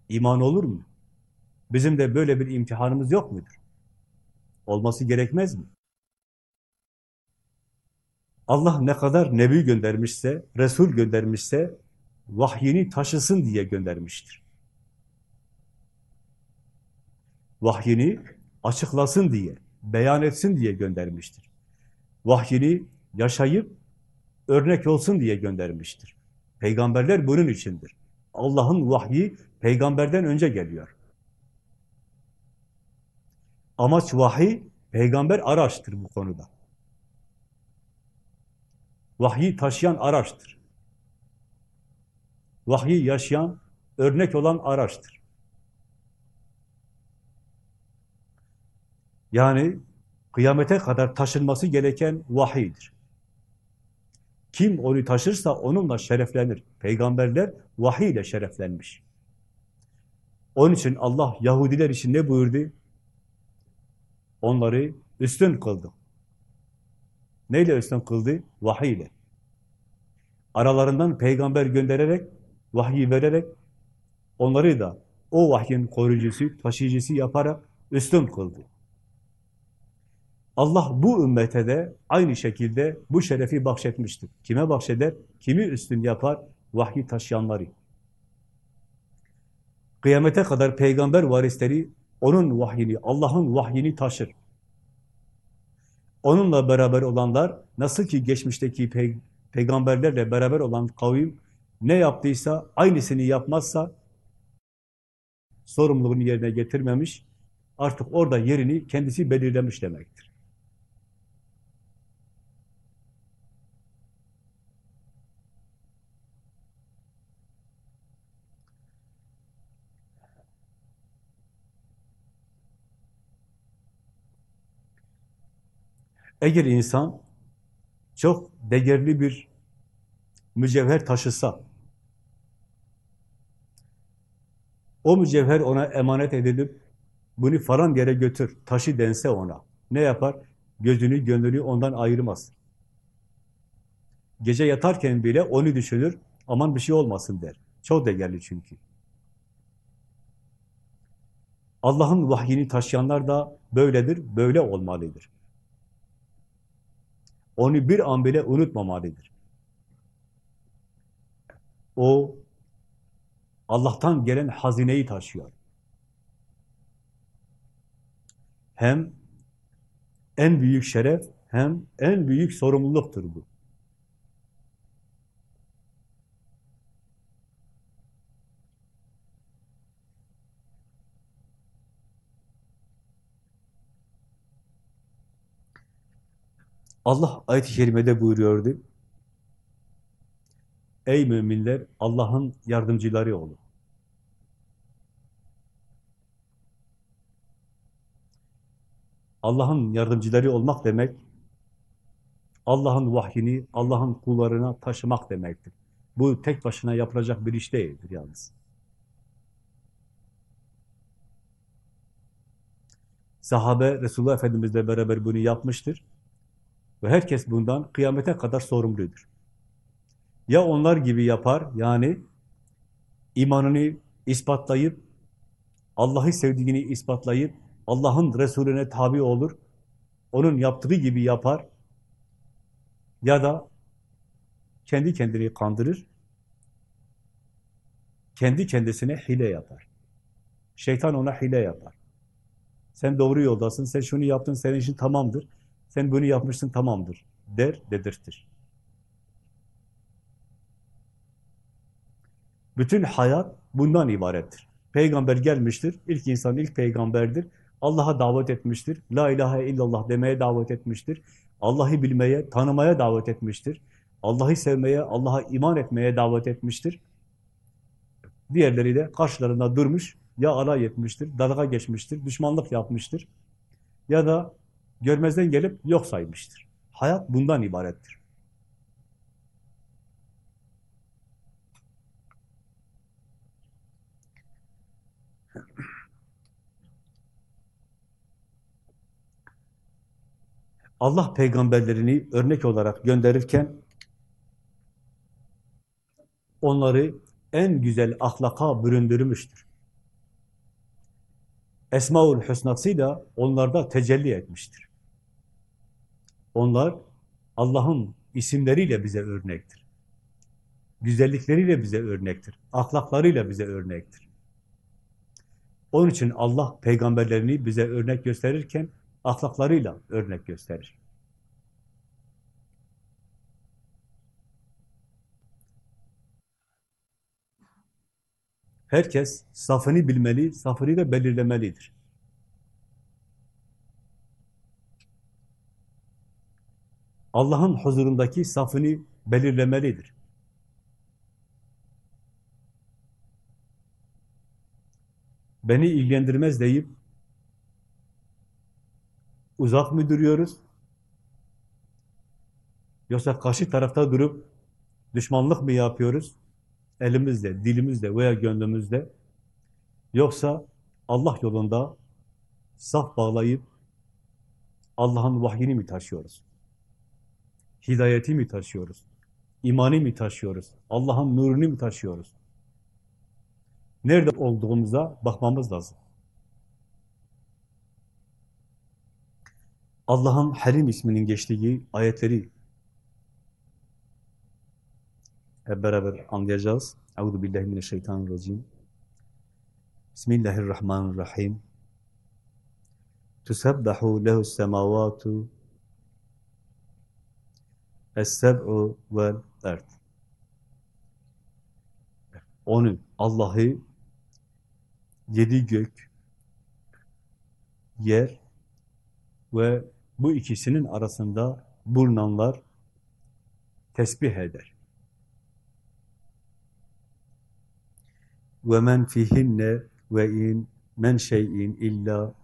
İman olur mu? Bizim de böyle bir imtihanımız yok mudur? Olması gerekmez mi? Allah ne kadar nebi göndermişse, Resul göndermişse vahyini taşısın diye göndermiştir. Vahyini açıklasın diye, beyan etsin diye göndermiştir. Vahyini yaşayıp örnek olsun diye göndermiştir. Peygamberler bunun içindir. Allah'ın vahyi peygamberden önce geliyor. Amaç vahiy, peygamber araçtır bu konuda. Vahyi taşıyan araçtır. Vahyi yaşayan, örnek olan araçtır. Yani kıyamete kadar taşınması gereken vahiydir. Kim onu taşırsa onunla şereflenir. Peygamberler vahiy ile şereflenmiş. Onun için Allah Yahudiler için ne buyurdu? Onları üstün kıldı. Neyle üstün kıldı? Vahiy ile. Aralarından peygamber göndererek, vahyi vererek onları da o vahyin koruyucusu, taşıyıcısı yaparak üstün kıldı. Allah bu ümmete de aynı şekilde bu şerefi bahşetmiştir. Kime bahşeder? Kimi üstün yapar? Vahyi taşıyanları. Kıyamete kadar peygamber varisleri onun vahyini, Allah'ın vahyini taşır. Onunla beraber olanlar, nasıl ki geçmişteki pey peygamberlerle beraber olan kavim ne yaptıysa, aynısını yapmazsa sorumluluğunu yerine getirmemiş, artık orada yerini kendisi belirlemiş demektir. Eğer insan çok değerli bir mücevher taşısa, O mücevher ona emanet edilip bunu falan yere götür, taşı dense ona. Ne yapar? Gözünü, gönlünü ondan ayırmaz. Gece yatarken bile onu düşünür, aman bir şey olmasın der. Çok değerli çünkü. Allah'ın vahyini taşıyanlar da böyledir, böyle olmalıdır. Onu bir an bile unutmamalıdır. O, Allah'tan gelen hazineyi taşıyor. Hem en büyük şeref, hem en büyük sorumluluktur bu. Allah ayet-i kerimede buyuruyordu. Ey müminler Allah'ın yardımcıları olun. Allah'ın yardımcıları olmak demek Allah'ın vahyini Allah'ın kullarına taşımak demektir. Bu tek başına yapılacak bir iş değildir yalnız. Sahabe Resulullah Efendimizle beraber bunu yapmıştır. Ve herkes bundan kıyamete kadar sorumludur. Ya onlar gibi yapar, yani imanını ispatlayıp, Allah'ı sevdiğini ispatlayıp, Allah'ın Resulüne tabi olur, onun yaptığı gibi yapar, ya da kendi kendini kandırır, kendi kendisine hile yapar. Şeytan ona hile yapar. Sen doğru yoldasın, sen şunu yaptın, senin için tamamdır. Sen bunu yapmışsın tamamdır der, dedirtir. Bütün hayat bundan ibarettir. Peygamber gelmiştir, ilk insan ilk peygamberdir. Allah'a davet etmiştir, la ilahe illallah demeye davet etmiştir. Allah'ı bilmeye, tanımaya davet etmiştir. Allah'ı sevmeye, Allah'a iman etmeye davet etmiştir. Diğerleri de karşılarında durmuş, ya alay etmiştir, dalga geçmiştir, düşmanlık yapmıştır. Ya da görmezden gelip yok saymıştır. Hayat bundan ibarettir. Allah peygamberlerini örnek olarak gönderirken onları en güzel ahlaka büründürmüştür. Esmaül Hüsna'sıyla onlarda tecelli etmiştir. Onlar Allah'ın isimleriyle bize örnektir. Güzellikleriyle bize örnektir. Ahlaklarıyla bize örnektir. Onun için Allah peygamberlerini bize örnek gösterirken ahlaklarıyla örnek gösterir. Herkes safını bilmeli, safını da belirlemelidir. Allah'ın huzurundaki safını belirlemelidir. Beni ilgilendirmez deyip uzak mı duruyoruz? Yoksa karşı tarafta durup düşmanlık mı yapıyoruz? Elimizle, dilimizle veya gönlümüzle. Yoksa Allah yolunda saf bağlayıp Allah'ın vahyini mi taşıyoruz? Hidayeti mi taşıyoruz? İmanı mı taşıyoruz? Allah'ın nurunu mu taşıyoruz? Nerede olduğumuza bakmamız lazım. Allah'ın Halim isminin geçtiği ayetleri hep beraber anlayacağız. Euzu billahi mineşşeytanirracim. Bismillahirrahmanirrahim. Tusabbahu lehu's semavatu Es-seb'u vel erd. Onu, Allah'ı yedi gök, yer ve bu ikisinin arasında bulunanlar tesbih eder. Ve men fihinne ve in men şeyin illa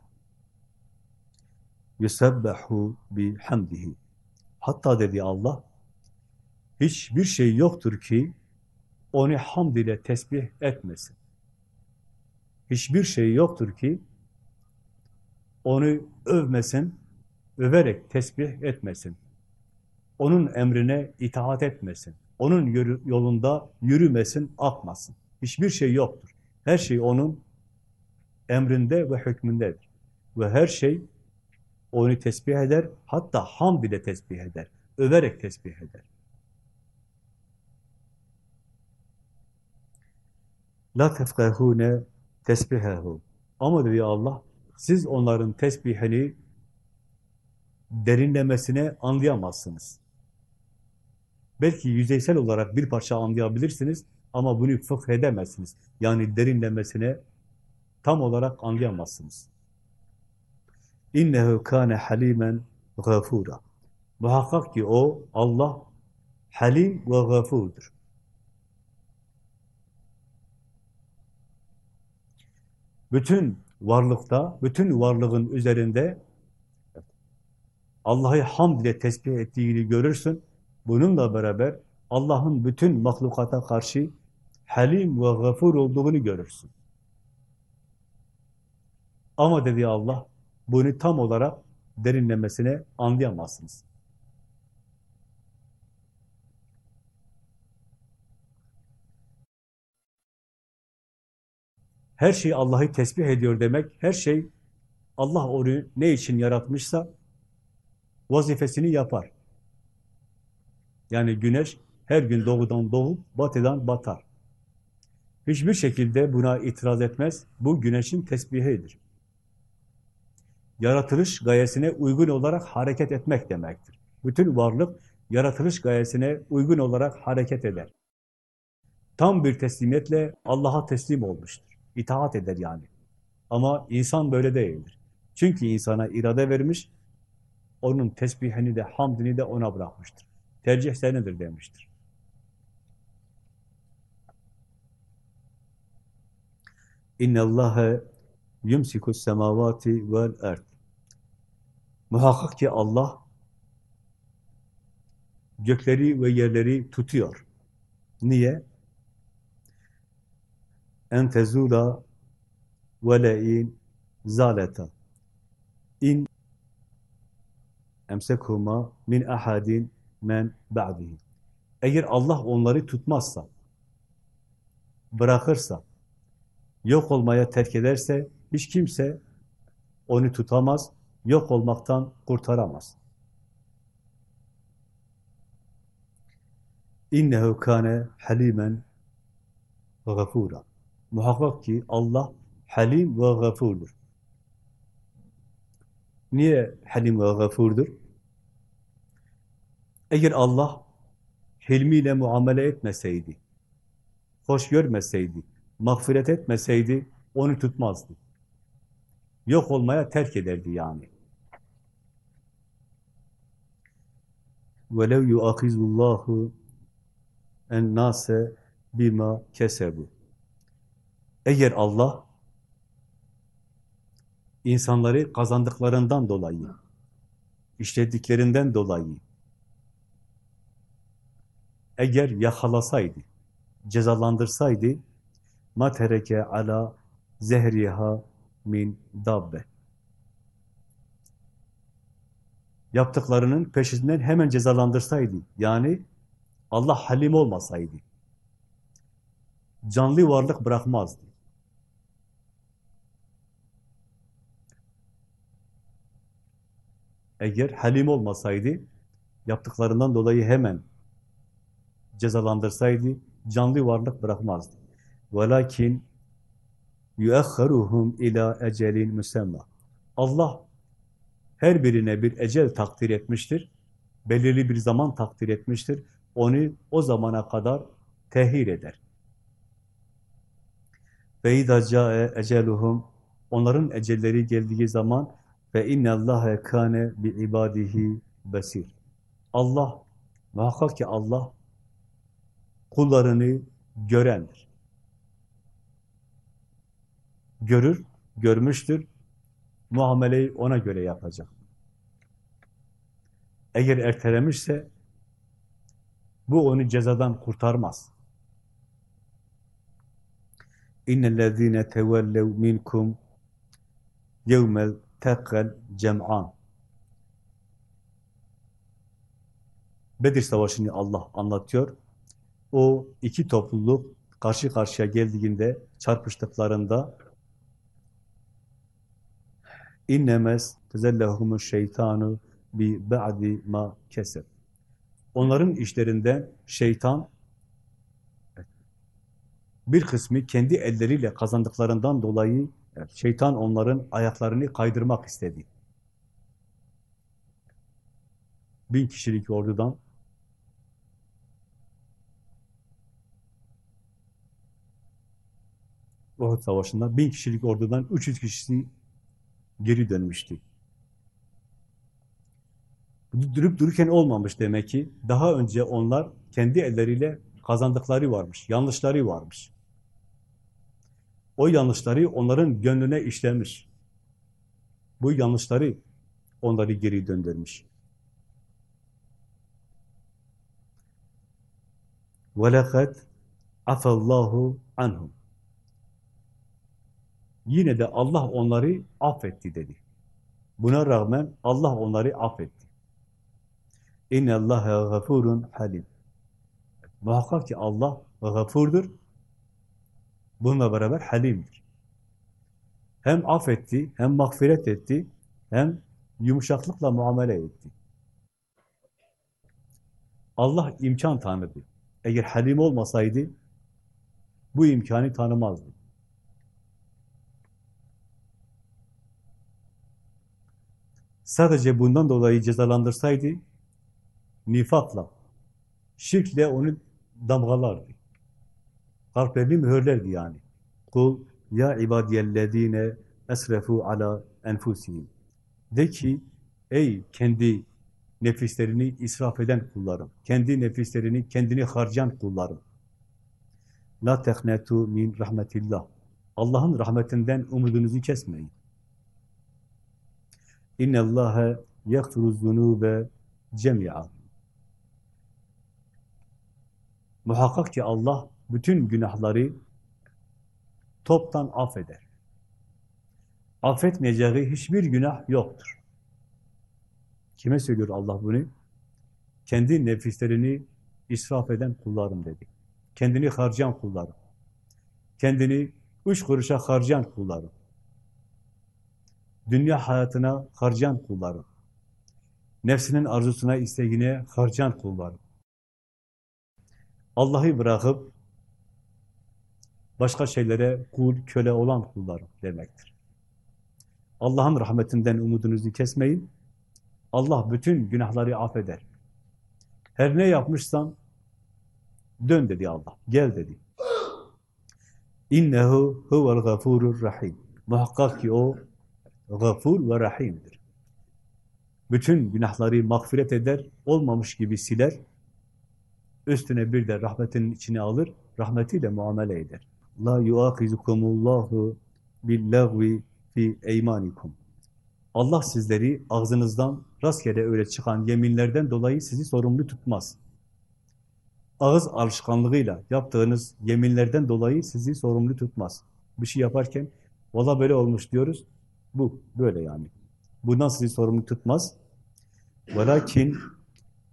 yusabbahu bihamdihi. Hatta dedi Allah, hiçbir şey yoktur ki onu hamd ile tesbih etmesin. hiçbir şey yoktur ki onu övmesin, överek tesbih etmesin. Onun emrine itaat etmesin. Onun yolunda yürümesin, akmasın. Hiçbir şey yoktur. Her şey onun emrinde ve hükmündedir. Ve her şey onu tesbih eder, hatta ham bile tesbih eder. Överek tesbih eder. La tefkahune tesbihehu. Ama diyor Allah, siz onların tesbihini derinlemesine anlayamazsınız. Belki yüzeysel olarak bir parça anlayabilirsiniz ama bunu fıkh edemezsiniz. Yani derinlemesine tam olarak anlayamazsınız. İnnehu kâne halimen gafura. Muhakkak ki o Allah halim ve gafurdur. Bütün varlıkta, bütün varlığın üzerinde Allah'ı hamd ile tesbih ettiğini görürsün. Bununla beraber Allah'ın bütün mahlukata karşı halim ve gafur olduğunu görürsün. Ama dedi Allah, bunu tam olarak derinlemesine anlayamazsınız. Her şey Allah'ı tesbih ediyor demek, her şey Allah onu ne için yaratmışsa vazifesini yapar. Yani güneş her gün doğudan doğup batıdan batar. Hiçbir şekilde buna itiraz etmez. Bu güneşin tesbihidir. Yaratılış gayesine uygun olarak hareket etmek demektir. Bütün varlık yaratılış gayesine uygun olarak hareket eder. Tam bir teslimiyetle Allah'a teslim olmuştur. İtaat eder yani. Ama insan böyle değildir. Çünkü insana irade vermiş, onun tesbihini de, hamdini de ona bırakmıştır. Tercih senedir demiştir. İnne Allahe yumsikus semavati vel erd. Muhakkak ki Allah gökleri ve yerleri tutuyor. Niye? En tezula ve le'in zaleta. İn emsekuma min ahadin men ba'dihi. Eğer Allah onları tutmazsa, bırakırsa, yok olmaya terk ederse hiç kimse onu tutamaz, yok olmaktan kurtaramaz. İnnehu kâne halimen gafura. Muhakkak ki Allah halim ve gafurdur. Niye halim ve gafurdur? Eğer Allah hilmiyle muamele etmeseydi, hoş görmeseydi, mağfiret etmeseydi onu tutmazdı. Yok olmaya terk ederdi yani. وَلَوْ يُؤَخِذُ اللّٰهُ اَنْنَاسَ bima kesebu. Eğer Allah insanları kazandıklarından dolayı, işlediklerinden dolayı eğer yakalasaydı, cezalandırsaydı ma tereke ala zehriha min dabbe. Yaptıklarının peşinden hemen cezalandırsaydın, yani Allah halim olmasaydı, canlı varlık bırakmazdı. Eğer halim olmasaydı, yaptıklarından dolayı hemen cezalandırsaydı, canlı varlık bırakmazdı. Velakin yuakhiruhum ila ecelin müsemma. Allah her birine bir ecel takdir etmiştir. Belirli bir zaman takdir etmiştir. Onu o zamana kadar tehir eder. Ve idacae eceluhum onların ecelleri geldiği zaman ve innallâhe kâne bi ibadihi besir. Allah muhakkak ki Allah kullarını görendir. Görür, görmüştür. Muameleyi ona göre yapacak. Eğer ertelemişse bu onu cezadan kurtarmaz. İnnellezîne tevellev minkum yevmel tekkel cem'an. Bedir Savaşı'nı Allah anlatıyor. O iki topluluk karşı karşıya geldiğinde, çarpıştıklarında innemez tezellehumus şeytanu bi ba'di ma keseb. Onların işlerinden şeytan bir kısmı kendi elleriyle kazandıklarından dolayı şeytan onların ayaklarını kaydırmak istedi. Bin kişilik ordudan Uhud Savaşı'nda bin kişilik ordudan 300 kişisi geri dönmüştü. Durup dururken olmamış demek ki. Daha önce onlar kendi elleriyle kazandıkları varmış, yanlışları varmış. O yanlışları onların gönlüne işlemiş. Bu yanlışları onları geri döndürmüş. وَلَقَدْ عَفَى اللّٰهُ عَنْهُمْ Yine de Allah onları affetti dedi. Buna rağmen Allah onları affetti. İnne Allahe gafurun halim. Muhakkak ki Allah gafurdur. Bununla beraber halimdir. Hem affetti, hem mağfiret etti, hem yumuşaklıkla muamele etti. Allah imkan tanıdı. Eğer halim olmasaydı bu imkanı tanımazdı. Sadece bundan dolayı cezalandırsaydı nifakla, şirkle onu damgalardı. Kalplerini mühürlerdi yani. Kul ya ibadiyellezine esrefu ala enfusihim. De ki ey kendi nefislerini israf eden kullarım, kendi nefislerini kendini harcayan kullarım. La tehnetu min rahmetillah. Allah'ın rahmetinden umudunuzu kesmeyin. İnne Allahe yagfiru zunube cemi'a. Muhakkak ki Allah bütün günahları toptan affeder. Affetmeyeceği hiçbir günah yoktur. Kime söylüyor Allah bunu? Kendi nefislerini israf eden kullarım dedi. Kendini harcayan kullarım. Kendini üç kuruşa harcayan kullarım. Dünya hayatına harcayan kullarım. Nefsinin arzusuna, isteğine harcayan kullarım. Allah'ı bırakıp başka şeylere kul, köle olan kullarım demektir. Allah'ın rahmetinden umudunuzu kesmeyin. Allah bütün günahları affeder. Her ne yapmışsan dön dedi Allah. Gel dedi. İnnehu huvel gafurur rahim. Muhakkak ki o gafur ve rahimdir. Bütün günahları mağfiret eder, olmamış gibi siler, üstüne bir de rahmetinin içine alır, rahmetiyle muamele eder. La yuakizukumullahu billahvi fi eymanikum. Allah sizleri ağzınızdan rastgele öyle çıkan yeminlerden dolayı sizi sorumlu tutmaz. Ağız alışkanlığıyla yaptığınız yeminlerden dolayı sizi sorumlu tutmaz. Bir şey yaparken, valla böyle olmuş diyoruz, bu, böyle yani. Bundan sizi sorumlu tutmaz. وَلَكِنْ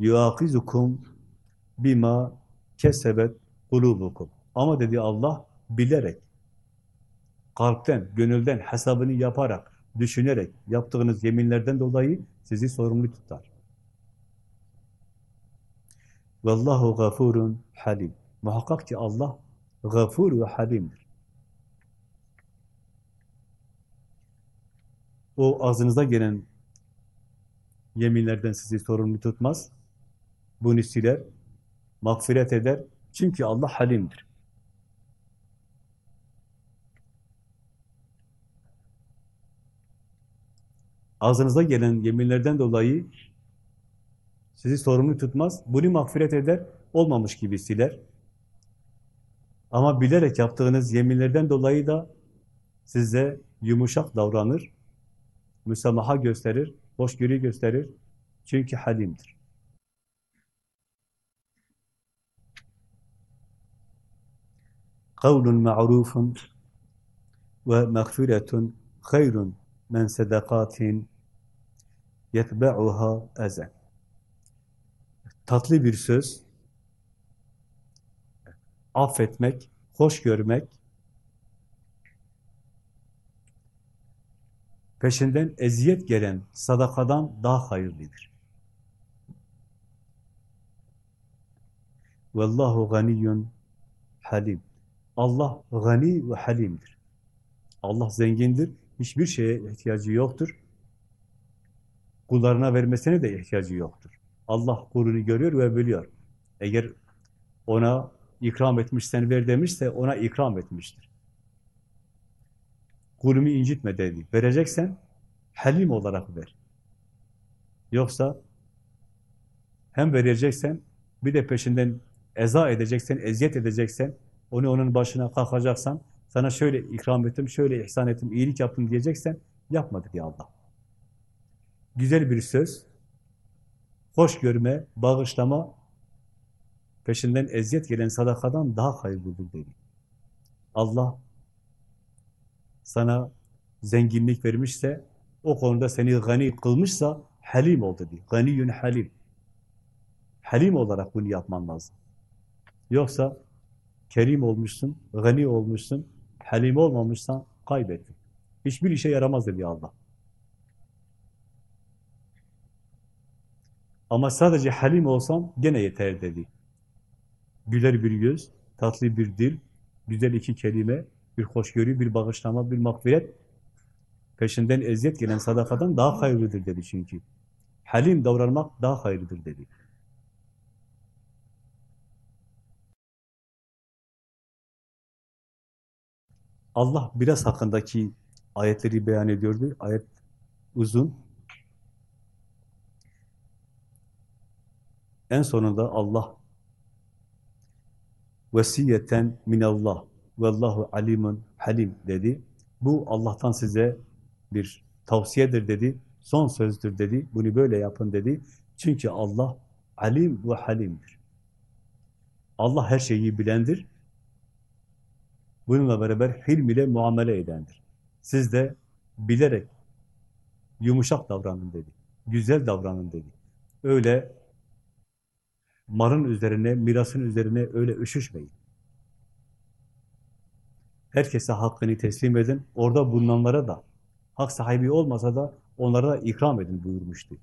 يُعَقِزُكُمْ bima kesebet kulubukum. Ama dedi Allah, bilerek, kalpten, gönülden hesabını yaparak, düşünerek yaptığınız yeminlerden dolayı sizi sorumlu tutar. Vallahu gafurun halim. Muhakkak ki Allah gafur ve halimdir. O ağzınıza gelen yeminlerden sizi sorumlu tutmaz. Bunu siler, mağfiret eder. Çünkü Allah halimdir. Ağzınıza gelen yeminlerden dolayı sizi sorumlu tutmaz. Bunu mağfiret eder, olmamış gibi siler. Ama bilerek yaptığınız yeminlerden dolayı da size yumuşak davranır, müsamaha gösterir, hoşgörü gösterir. Çünkü halimdir. Kavlun ma'rufun ve mağfiretun hayrun men sedakatin yetbe'uha ezen. Tatlı bir söz, affetmek, hoş görmek, peşinden eziyet gelen sadakadan daha hayırlıdır. Vallahu ganiyyun halim. Allah gani ve halimdir. Allah zengindir. Hiçbir şeye ihtiyacı yoktur. Kullarına vermesine de ihtiyacı yoktur. Allah kulunu görüyor ve biliyor. Eğer ona ikram etmişsen ver demişse ona ikram etmiştir. Kulumu incitme dedi. Vereceksen halim olarak ver. Yoksa hem vereceksen bir de peşinden eza edeceksen, eziyet edeceksen, onu onun başına kalkacaksan, sana şöyle ikram ettim, şöyle ihsan ettim, iyilik yaptım diyeceksen, yapma dedi Allah. Güzel bir söz, hoş görme, bağışlama, peşinden eziyet gelen sadakadan daha hayırlıdır dedi. Allah sana zenginlik vermişse, o konuda seni gani kılmışsa, halim ol dedi. Ganiyün halim. Halim olarak bunu yapman lazım. Yoksa kerim olmuşsun, gani olmuşsun, halim olmamışsan kaybettin. Hiçbir işe yaramaz dedi Allah. Ama sadece halim olsan gene yeter dedi. Güler bir göz, tatlı bir dil, güzel iki kelime, bir hoşgörü, bir bağışlama, bir mağfiret, peşinden eziyet gelen sadakadan daha hayırlıdır dedi çünkü. Halim davranmak daha hayırlıdır dedi. Allah biraz hakkındaki ayetleri beyan ediyordu. Ayet uzun. En sonunda Allah vesiyeten minallah vallahu alimun halim dedi. Bu Allah'tan size bir tavsiyedir dedi. Son sözdür dedi. Bunu böyle yapın dedi. Çünkü Allah alim ve halimdir. Allah her şeyi bilendir. Bununla beraber hilm ile muamele edendir. Siz de bilerek yumuşak davranın dedi. Güzel davranın dedi. Öyle marın üzerine, mirasın üzerine öyle üşüşmeyin. Herkese hakkını teslim edin. Orada bulunanlara da hak sahibi olmasa da onlara da ikram edin buyurmuştu.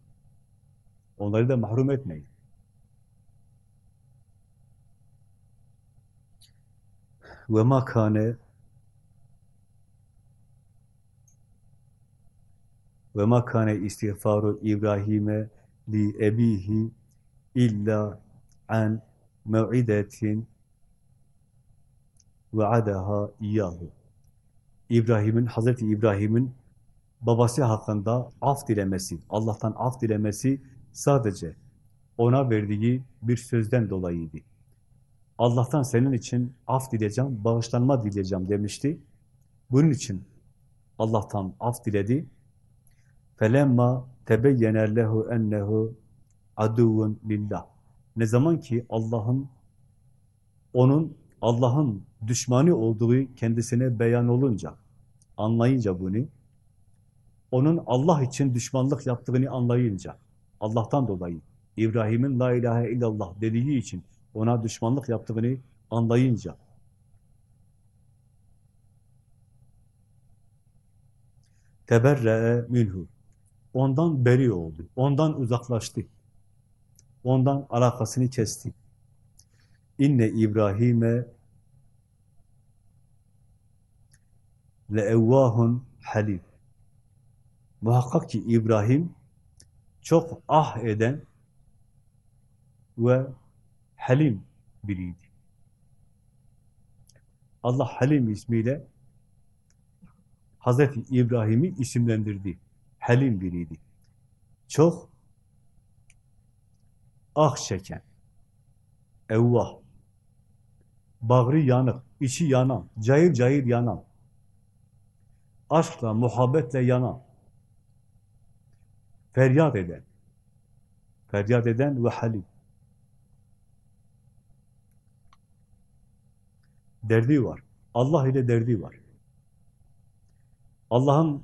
Onları da mahrum etmeyin. ve ma kane ve ma kane istiğfaru İbrahim'e li ebihi illa an mev'idetin ve adaha iyyahu. İbrahim'in Hazreti İbrahim'in babası hakkında af dilemesi, Allah'tan af dilemesi sadece ona verdiği bir sözden dolayıydı. Allah'tan senin için af dileyeceğim, bağışlanma dileyeceğim demişti. Bunun için Allah'tan af diledi. Felemma tebeyyene lehu ennehu aduvun lillah. Ne zaman ki Allah'ın onun Allah'ın düşmanı olduğu kendisine beyan olunca, anlayınca bunu, onun Allah için düşmanlık yaptığını anlayınca, Allah'tan dolayı, İbrahim'in la ilahe illallah dediği için ona düşmanlık yaptığını anlayınca, teberre'e minhu, ondan beri oldu, ondan uzaklaştı, ondan alakasını kesti. İnne İbrahim'e leevvahun halim. Muhakkak ki İbrahim çok ah eden ve halim biriydi. Allah Halim ismiyle Hazreti İbrahim'i isimlendirdi. Halim biriydi. Çok ah çeken, evvah, bağrı yanık, içi yanan, cayır cayır yanan, aşkla, muhabbetle yanan, feryat eden, feryat eden ve halim. Derdi var. Allah ile derdi var. Allah'ın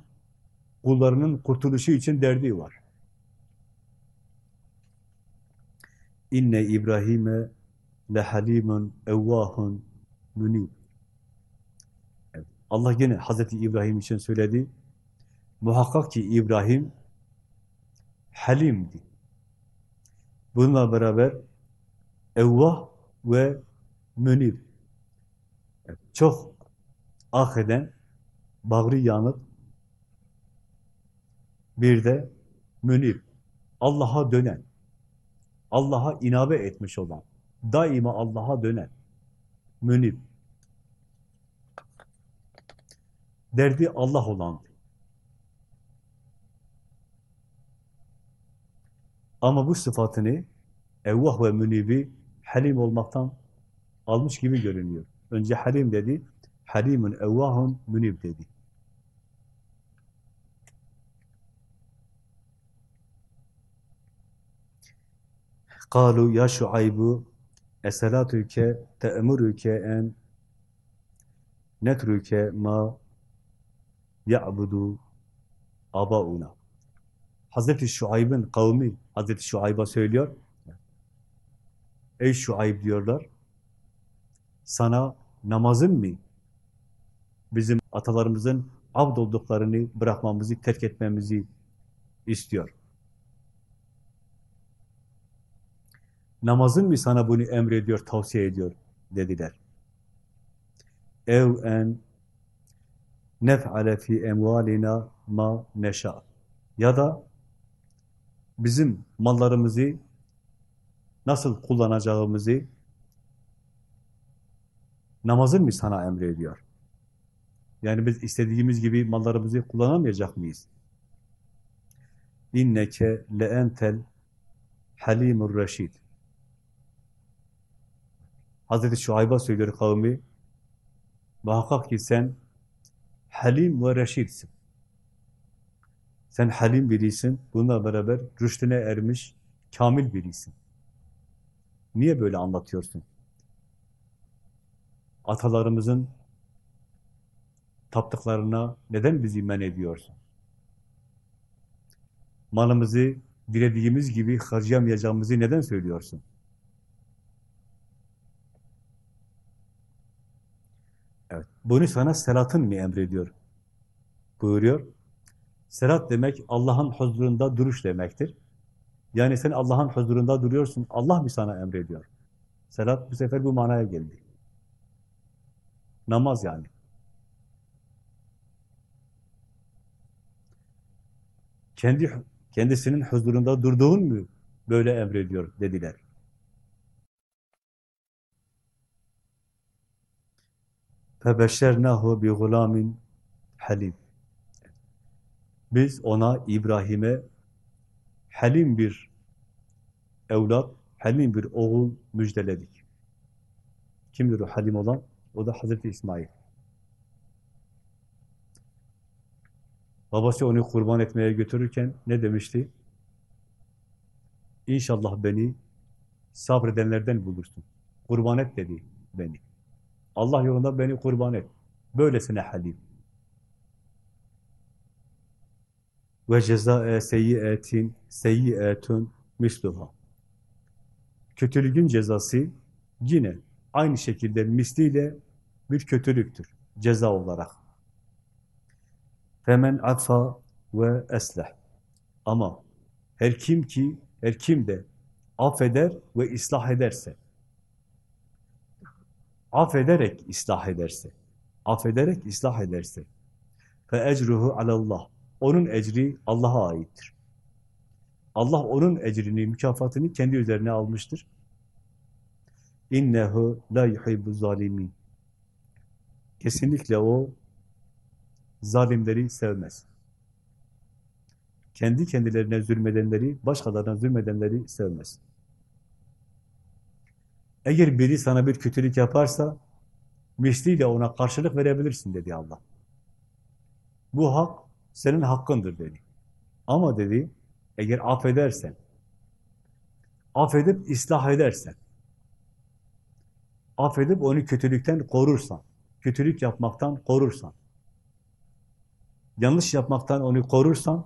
kullarının kurtuluşu için derdi var. İnne İbrahim'e evvahun münib. Evet. Allah yine Hazreti İbrahim için söyledi. Muhakkak ki İbrahim halimdi. Bununla beraber evvah ve münib. Çok ah eden, bağrı yanık, bir de münib. Allah'a dönen, Allah'a inabe etmiş olan, daima Allah'a dönen, münib. Derdi Allah olan. Ama bu sıfatını evvah ve münibi halim olmaktan almış gibi görünüyor. Önce halim dedi, halimun evvahun münib dedi. قالوا ya Şuaybu eselatüke te'emuruke en netruke ma ya'budu abauna. Hazreti Şuayb'ın kavmi Hazreti Şuayb'a söylüyor. Ey Şuayb diyorlar. Sana namazın mı bizim atalarımızın abd olduklarını bırakmamızı, terk etmemizi istiyor. Namazın mı sana bunu emrediyor, tavsiye ediyor dediler. Ev en nef'ale fi emvalina ma neşa. Ya da bizim mallarımızı nasıl kullanacağımızı namazın mı sana emrediyor? Yani biz istediğimiz gibi mallarımızı kullanamayacak mıyız? İnneke le entel halimur reşid. Hazreti Şuayb'a söylüyor kavmi, muhakkak ki sen halim ve reşidsin. Sen halim birisin, bununla beraber rüştüne ermiş, kamil birisin. Niye böyle anlatıyorsun? Atalarımızın taptıklarına neden bizi men ediyorsun? Malımızı dilediğimiz gibi harcayamayacağımızı neden söylüyorsun? Evet. Bunu sana selatın mı emrediyor? Buyuruyor. Selat demek Allah'ın huzurunda duruş demektir. Yani sen Allah'ın huzurunda duruyorsun. Allah mı sana emrediyor? Selat bu sefer bu manaya geldi. Namaz yani. Kendi kendisinin huzurunda durduğun mu böyle emrediyor dediler. فَبَشَّرْنَاهُ بِغُلَامٍ halim. Biz ona, İbrahim'e halim bir evlat, halim bir oğul müjdeledik. Kimdir o halim olan? O da Hazreti İsmail. Babası onu kurban etmeye götürürken ne demişti? İnşallah beni sabredenlerden bulursun. Kurban et dedi beni. Allah yolunda beni kurban et. Böylesine halim. Ve cezae seyyiyetin seyyiyetun misluha. Kötülüğün cezası yine aynı şekilde misliyle bir kötülüktür. Ceza olarak. Femen afa ve esleh. Ama her kim ki, her kim de affeder ve ıslah ederse, affederek ıslah ederse, affederek ıslah ederse, fe ecruhu alallah. Onun ecri Allah'a aittir. Allah onun ecrini, mükafatını kendi üzerine almıştır. İnnehu la yuhibbu zalimin. Kesinlikle o zalimleri sevmez. Kendi kendilerine zulmedenleri, başkalarına zulmedenleri sevmez. Eğer biri sana bir kötülük yaparsa, misliyle ona karşılık verebilirsin dedi Allah. Bu hak senin hakkındır dedi. Ama dedi, eğer affedersen, affedip ıslah edersen, affedip onu kötülükten korursan, kötülük yapmaktan korursan, yanlış yapmaktan onu korursan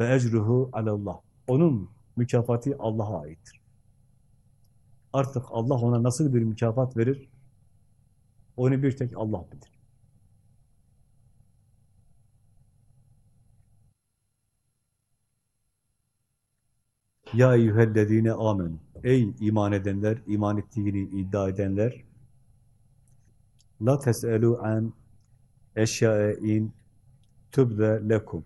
ve ecruhu alallah. Onun mükafatı Allah'a aittir. Artık Allah ona nasıl bir mükafat verir? Onu bir tek Allah bilir. Ya eyyühellezine amen. Ey iman edenler, iman ettiğini iddia edenler, la tes'elu an eşya'e in tübze lekum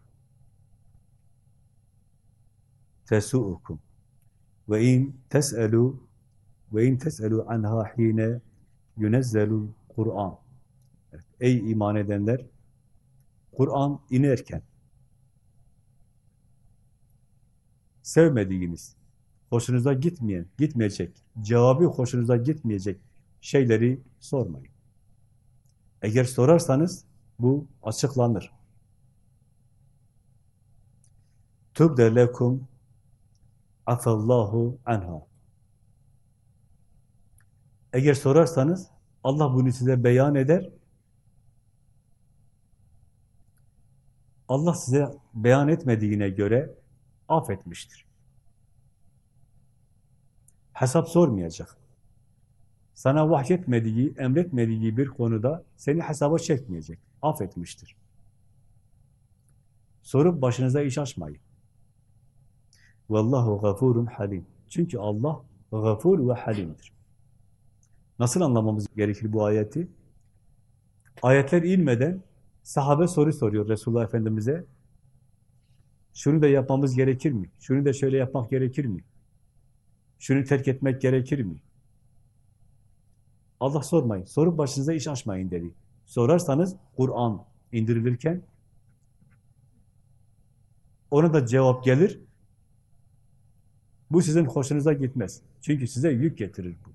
in tes'elu ve in tes'elu anha hine yunezzelul Kur'an. Ey iman edenler, Kur'an inerken sevmediğiniz, hoşunuza gitmeyen, gitmeyecek, cevabı hoşunuza gitmeyecek şeyleri sormayın. Eğer sorarsanız bu açıklanır. Tübde lekum afallahu anha. Eğer sorarsanız Allah bunu size beyan eder. Allah size beyan etmediğine göre affetmiştir. Hesap sormayacak. Sana vahyetmediği, emretmediği bir konuda seni hesaba çekmeyecek. Affetmiştir. Sorup başınıza iş açmayın. Vallahu gafurun halim. Çünkü Allah gafur ve halimdir. Nasıl anlamamız gerekir bu ayeti? Ayetler inmeden sahabe soru soruyor Resulullah Efendimiz'e. Şunu da yapmamız gerekir mi? Şunu da şöyle yapmak gerekir mi? Şunu terk etmek gerekir mi? Allah sormayın. Sorup başınıza iş açmayın dedi. Sorarsanız Kur'an indirilirken ona da cevap gelir. Bu sizin hoşunuza gitmez. Çünkü size yük getirir bu.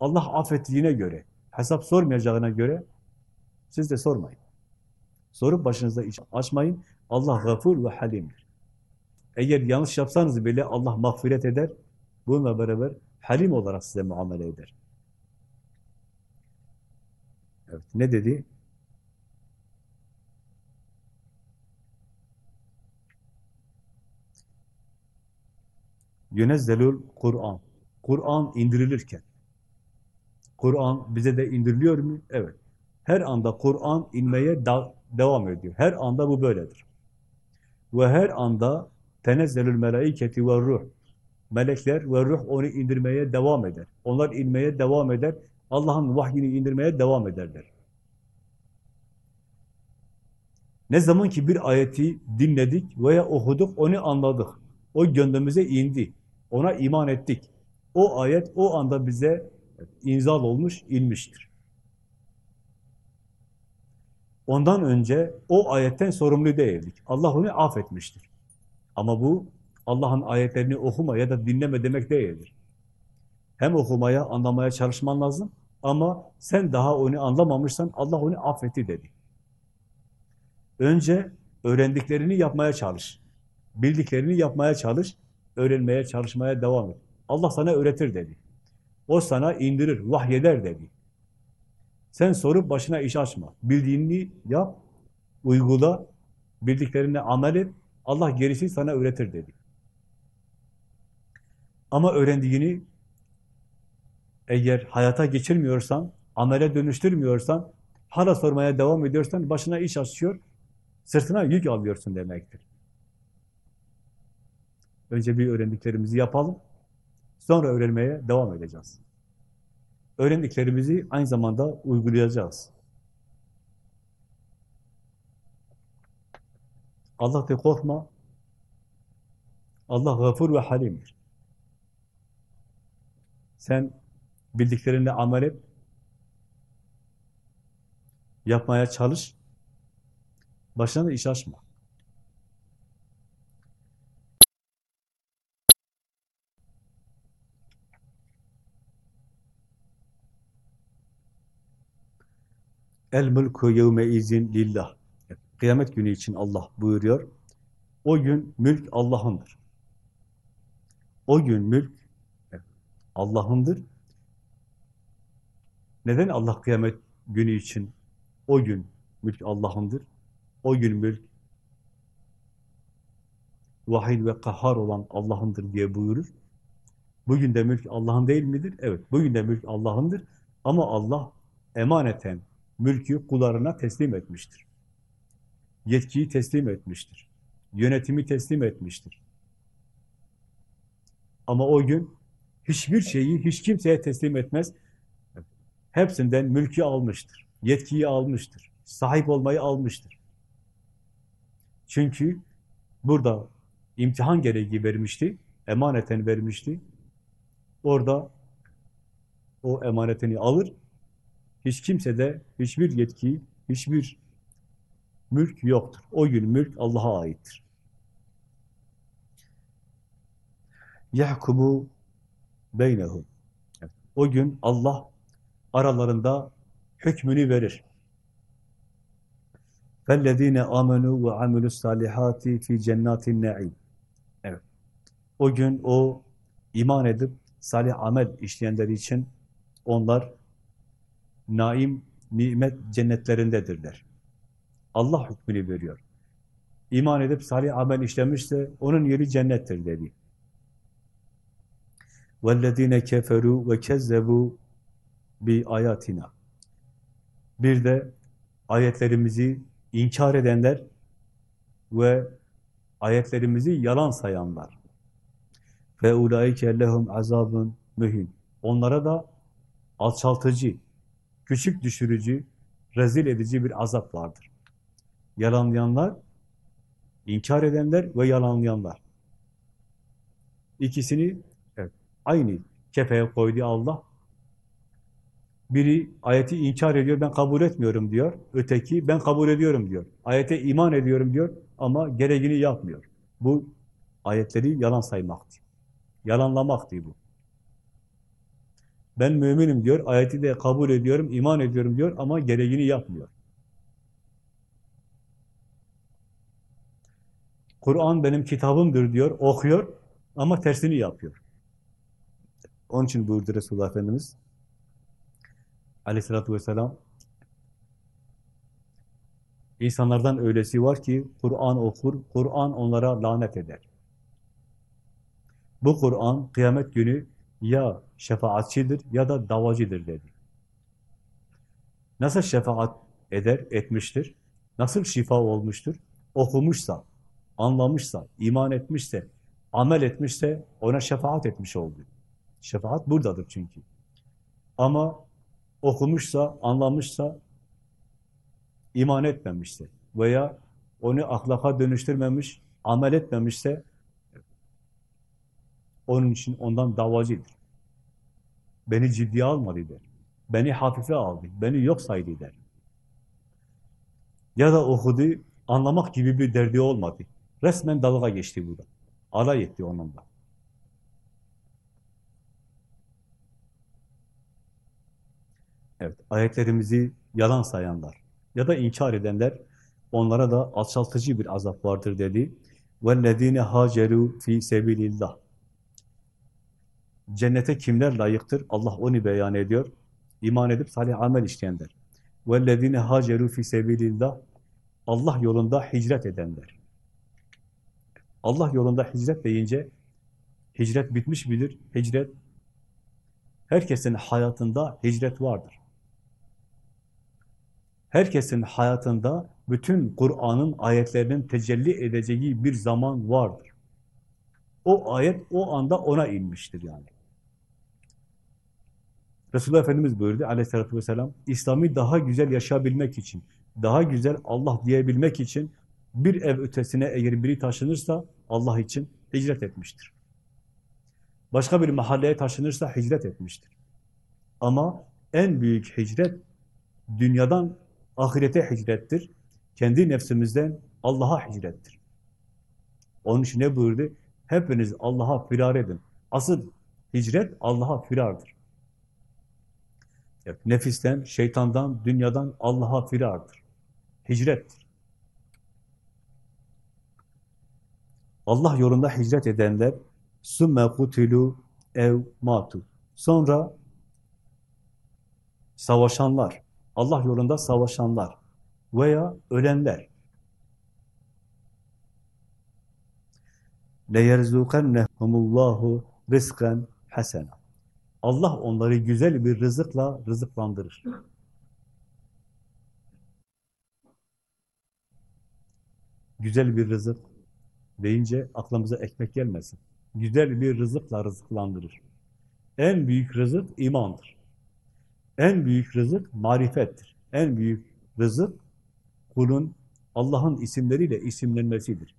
Allah affettiğine göre, hesap sormayacağına göre siz de sormayın. Sorup başınıza iş açmayın. Allah gafur ve halimdir. Eğer yanlış yapsanız bile Allah mağfiret eder. Bununla beraber halim olarak size muamele eder. Evet, ne dedi? Yunezzelul Kur'an. Kur'an indirilirken. Kur'an bize de indiriliyor mu? Evet. Her anda Kur'an inmeye devam ediyor. Her anda bu böyledir. Ve her anda tenezzelül melaiketi ve ruh. Melekler ve ruh onu indirmeye devam eder. Onlar inmeye devam eder. Allah'ın vahyini indirmeye devam ederler. Ne zaman ki bir ayeti dinledik veya okuduk, onu anladık. O gönlümüze indi. Ona iman ettik. O ayet o anda bize inzal olmuş, inmiştir. Ondan önce o ayetten sorumlu değildik. Allah onu affetmiştir. Ama bu Allah'ın ayetlerini okuma ya da dinleme demek değildir. Hem okumaya, anlamaya çalışman lazım ama sen daha onu anlamamışsan Allah onu affetti dedi. Önce öğrendiklerini yapmaya çalış. Bildiklerini yapmaya çalış. Öğrenmeye, çalışmaya devam et. Allah sana öğretir dedi. O sana indirir, vahyeder dedi. Sen sorup başına iş açma. Bildiğini yap, uygula, bildiklerine amel et. Allah gerisi sana öğretir dedi. Ama öğrendiğini eğer hayata geçirmiyorsan, amele dönüştürmüyorsan, hala sormaya devam ediyorsan başına iş açıyor, sırtına yük alıyorsun demektir. Önce bir öğrendiklerimizi yapalım, sonra öğrenmeye devam edeceğiz. Öğrendiklerimizi aynı zamanda uygulayacağız. Allah de korkma, Allah gafur ve halimdir. Sen bildiklerine amel et, yapmaya çalış, başına da iş açma. El mülkü yevme izin lillah. Kıyamet günü için Allah buyuruyor. O gün mülk Allah'ındır. O gün mülk Allah'ındır. Neden Allah kıyamet günü için O gün mülk Allah'ındır. O gün mülk vahid ve kahhar olan Allah'ındır diye buyurur. Bugün de mülk Allah'ın değil midir? Evet, bugün de mülk Allah'ındır. Ama Allah emaneten mülkü kullarına teslim etmiştir. Yetkiyi teslim etmiştir. Yönetimi teslim etmiştir. Ama o gün hiçbir şeyi hiç kimseye teslim etmez. Hepsinden mülkü almıştır. Yetkiyi almıştır. Sahip olmayı almıştır. Çünkü burada imtihan gereği vermişti. Emaneten vermişti. Orada o emanetini alır. Hiç kimse de hiçbir yetki, hiçbir mülk yoktur. O gün mülk Allah'a aittir. Yahkumu beynehum. O gün Allah aralarında hükmünü verir. Fellezine amenu ve amilus salihati fi cennatin naim. O gün o iman edip salih amel işleyenler için onlar naim, nimet cennetlerindedirler. Allah hükmünü veriyor. İman edip salih amel işlemişse onun yeri cennettir dedi. وَالَّذ۪ينَ كَفَرُوا وَكَذَّبُوا بِآيَاتِنَا Bir de ayetlerimizi inkar edenler ve ayetlerimizi yalan sayanlar. Ve ulaike lehum azabun mühin. Onlara da alçaltıcı, küçük düşürücü, rezil edici bir azap vardır. Yalanlayanlar, inkar edenler ve yalanlayanlar. İkisini evet, aynı kefeye koydu Allah. Biri ayeti inkar ediyor, ben kabul etmiyorum diyor. Öteki, ben kabul ediyorum diyor. Ayete iman ediyorum diyor ama gereğini yapmıyor. Bu ayetleri yalan saymaktı. Yalanlamaktı bu. Ben müminim diyor, ayeti de kabul ediyorum, iman ediyorum diyor ama gereğini yapmıyor. Kur'an benim kitabımdır diyor, okuyor ama tersini yapıyor. Onun için buyurdu Resulullah Efendimiz aleyhissalatü vesselam insanlardan öylesi var ki Kur'an okur, Kur'an onlara lanet eder. Bu Kur'an kıyamet günü ya şefaatçidir ya da davacıdır dedi. Nasıl şefaat eder, etmiştir? Nasıl şifa olmuştur? Okumuşsa, anlamışsa, iman etmişse, amel etmişse ona şefaat etmiş oldu. Şefaat buradadır çünkü. Ama okumuşsa, anlamışsa, iman etmemişse veya onu ahlaka dönüştürmemiş, amel etmemişse onun için ondan davacıdır. Beni ciddiye almadı der. Beni hafife aldı, beni yok saydı der. Ya da okudu, anlamak gibi bir derdi olmadı. Resmen dalga geçti burada. Alay etti onunla. Evet, ayetlerimizi yalan sayanlar ya da inkar edenler, onlara da alçaltıcı bir azap vardır dedi. وَالَّذ۪ينَ هَاجَرُوا ف۪ي سَبِيلِ اللّٰهِ Cennete kimler layıktır? Allah onu beyan ediyor. İman edip salih amel işleyenler. وَالَّذ۪ينَ هَاجَرُوا ف۪ي سَبِيلِ اللّٰهِ Allah yolunda hicret edenler. Allah yolunda hicret deyince hicret bitmiş midir? Hicret herkesin hayatında hicret vardır. Herkesin hayatında bütün Kur'an'ın ayetlerinin tecelli edeceği bir zaman vardır. O ayet o anda ona inmiştir yani. Resulullah Efendimiz buyurdu aleyhissalatü vesselam, İslam'ı daha güzel yaşayabilmek için, daha güzel Allah diyebilmek için bir ev ötesine eğer biri taşınırsa Allah için hicret etmiştir. Başka bir mahalleye taşınırsa hicret etmiştir. Ama en büyük hicret dünyadan ahirete hicrettir. Kendi nefsimizden Allah'a hicrettir. Onun için ne buyurdu? Hepiniz Allah'a firar edin. Asıl hicret Allah'a firardır. Hep nefisten, şeytandan, dünyadan Allah'a firardır. Hicrettir. Allah yolunda hicret edenler sümme kutilu ev matu. Sonra savaşanlar, Allah yolunda savaşanlar veya ölenler. Le yerzukennehumullahu rizkan hasena. Allah onları güzel bir rızıkla rızıklandırır. Güzel bir rızık deyince aklımıza ekmek gelmesin. Güzel bir rızıkla rızıklandırır. En büyük rızık imandır. En büyük rızık marifettir. En büyük rızık kulun Allah'ın isimleriyle isimlenmesidir.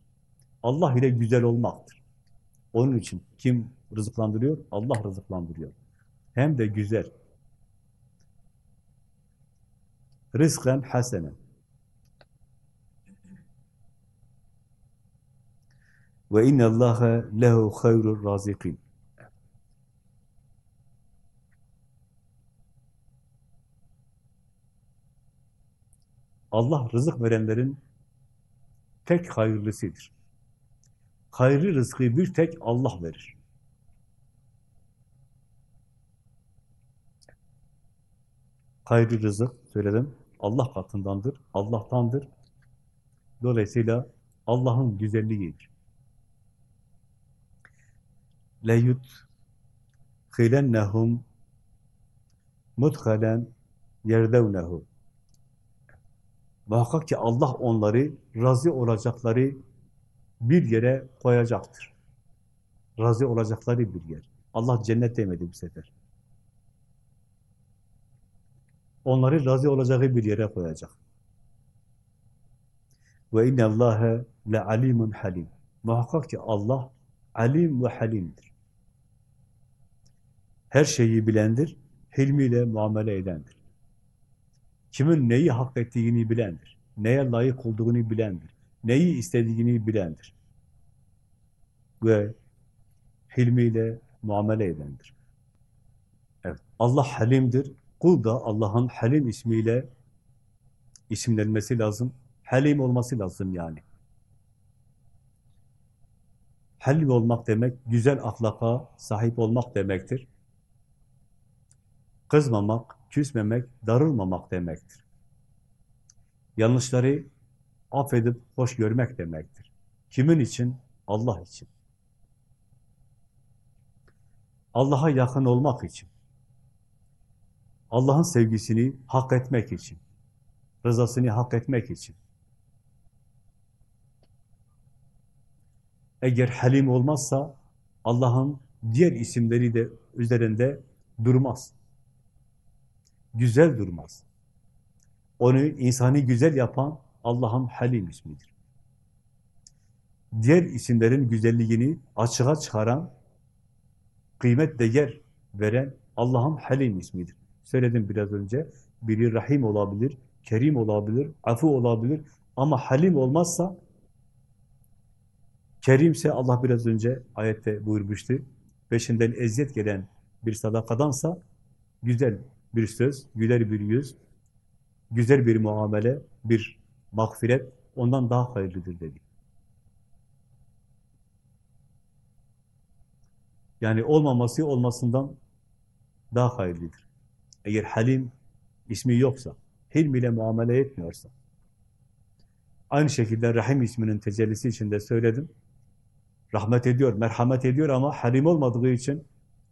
Allah ile güzel olmaktır. Onun için kim rızıklandırıyor? Allah rızıklandırıyor. Hem de güzel. Rızkan hasenen. Ve inna Allaha lehu hayrur razikin. Allah rızık verenlerin tek hayırlısıdır. Hayırlı rızkı bir tek Allah verir. Hayırlı rızık söyledim. Allah katındandır, Allah'tandır. Dolayısıyla Allah'ın güzelliğidir. leyut khilennehum mudhalen yerdevnehu Muhakkak ki Allah onları razı olacakları bir yere koyacaktır. Razı olacakları bir yer. Allah cennet demedi bu sefer. Onları razı olacağı bir yere koyacak. Ve inne Allahe le alimun halim. Muhakkak ki Allah alim ve halimdir. Her şeyi bilendir, hilmiyle muamele edendir. Kimin neyi hak ettiğini bilendir. Neye layık olduğunu bilendir. Neyi istediğini bilendir. Ve hilmiyle muamele edendir. Evet, Allah halimdir. Kul da Allah'ın halim ismiyle isimlenmesi lazım. Halim olması lazım yani. Halim olmak demek, güzel ahlaka sahip olmak demektir. Kızmamak, küsmemek, darılmamak demektir. Yanlışları affedip hoş görmek demektir. Kimin için? Allah için. Allah'a yakın olmak için. Allah'ın sevgisini hak etmek için. Rızasını hak etmek için. Eğer halim olmazsa Allah'ın diğer isimleri de üzerinde durmaz. Güzel durmaz. Onu insanı güzel yapan Allah'ın halim ismidir. Diğer isimlerin güzelliğini açığa çıkaran, kıymet değer veren Allah'ın halim ismidir. Söyledim biraz önce. Biri Rahim olabilir, Kerim olabilir, Afu olabilir ama halim olmazsa Kerimse Allah biraz önce ayette buyurmuştu. Peşinden eziyet gelen bir sadakadansa güzel bir söz, güler bir yüz, güzel bir muamele, bir mağfiret ondan daha hayırlıdır dedi. Yani olmaması olmasından daha hayırlıdır. Eğer Halim ismi yoksa, Hilm ile muamele etmiyorsa, aynı şekilde Rahim isminin tecellisi içinde söyledim. Rahmet ediyor, merhamet ediyor ama Halim olmadığı için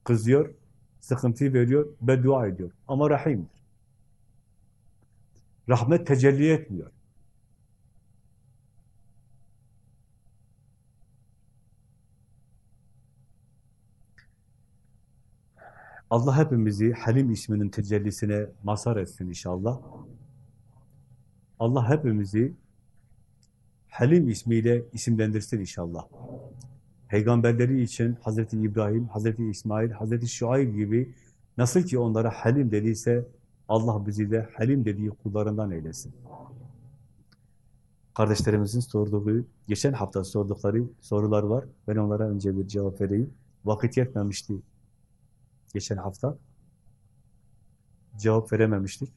kızıyor, sıkıntı veriyor, beddua ediyor. Ama Rahim'dir. Rahmet tecelli etmiyor. Allah hepimizi Halim isminin tecellisine mazhar etsin inşallah. Allah hepimizi Halim ismiyle isimlendirsin inşallah. Peygamberleri için Hazreti İbrahim, Hazreti İsmail, Hazreti Şuayb gibi nasıl ki onlara Halim dediyse Allah bizi de Halim dediği kullarından eylesin. Kardeşlerimizin sorduğu, geçen hafta sordukları sorular var. Ben onlara önce bir cevap vereyim. Vakit yetmemişti geçen hafta. Cevap verememiştik.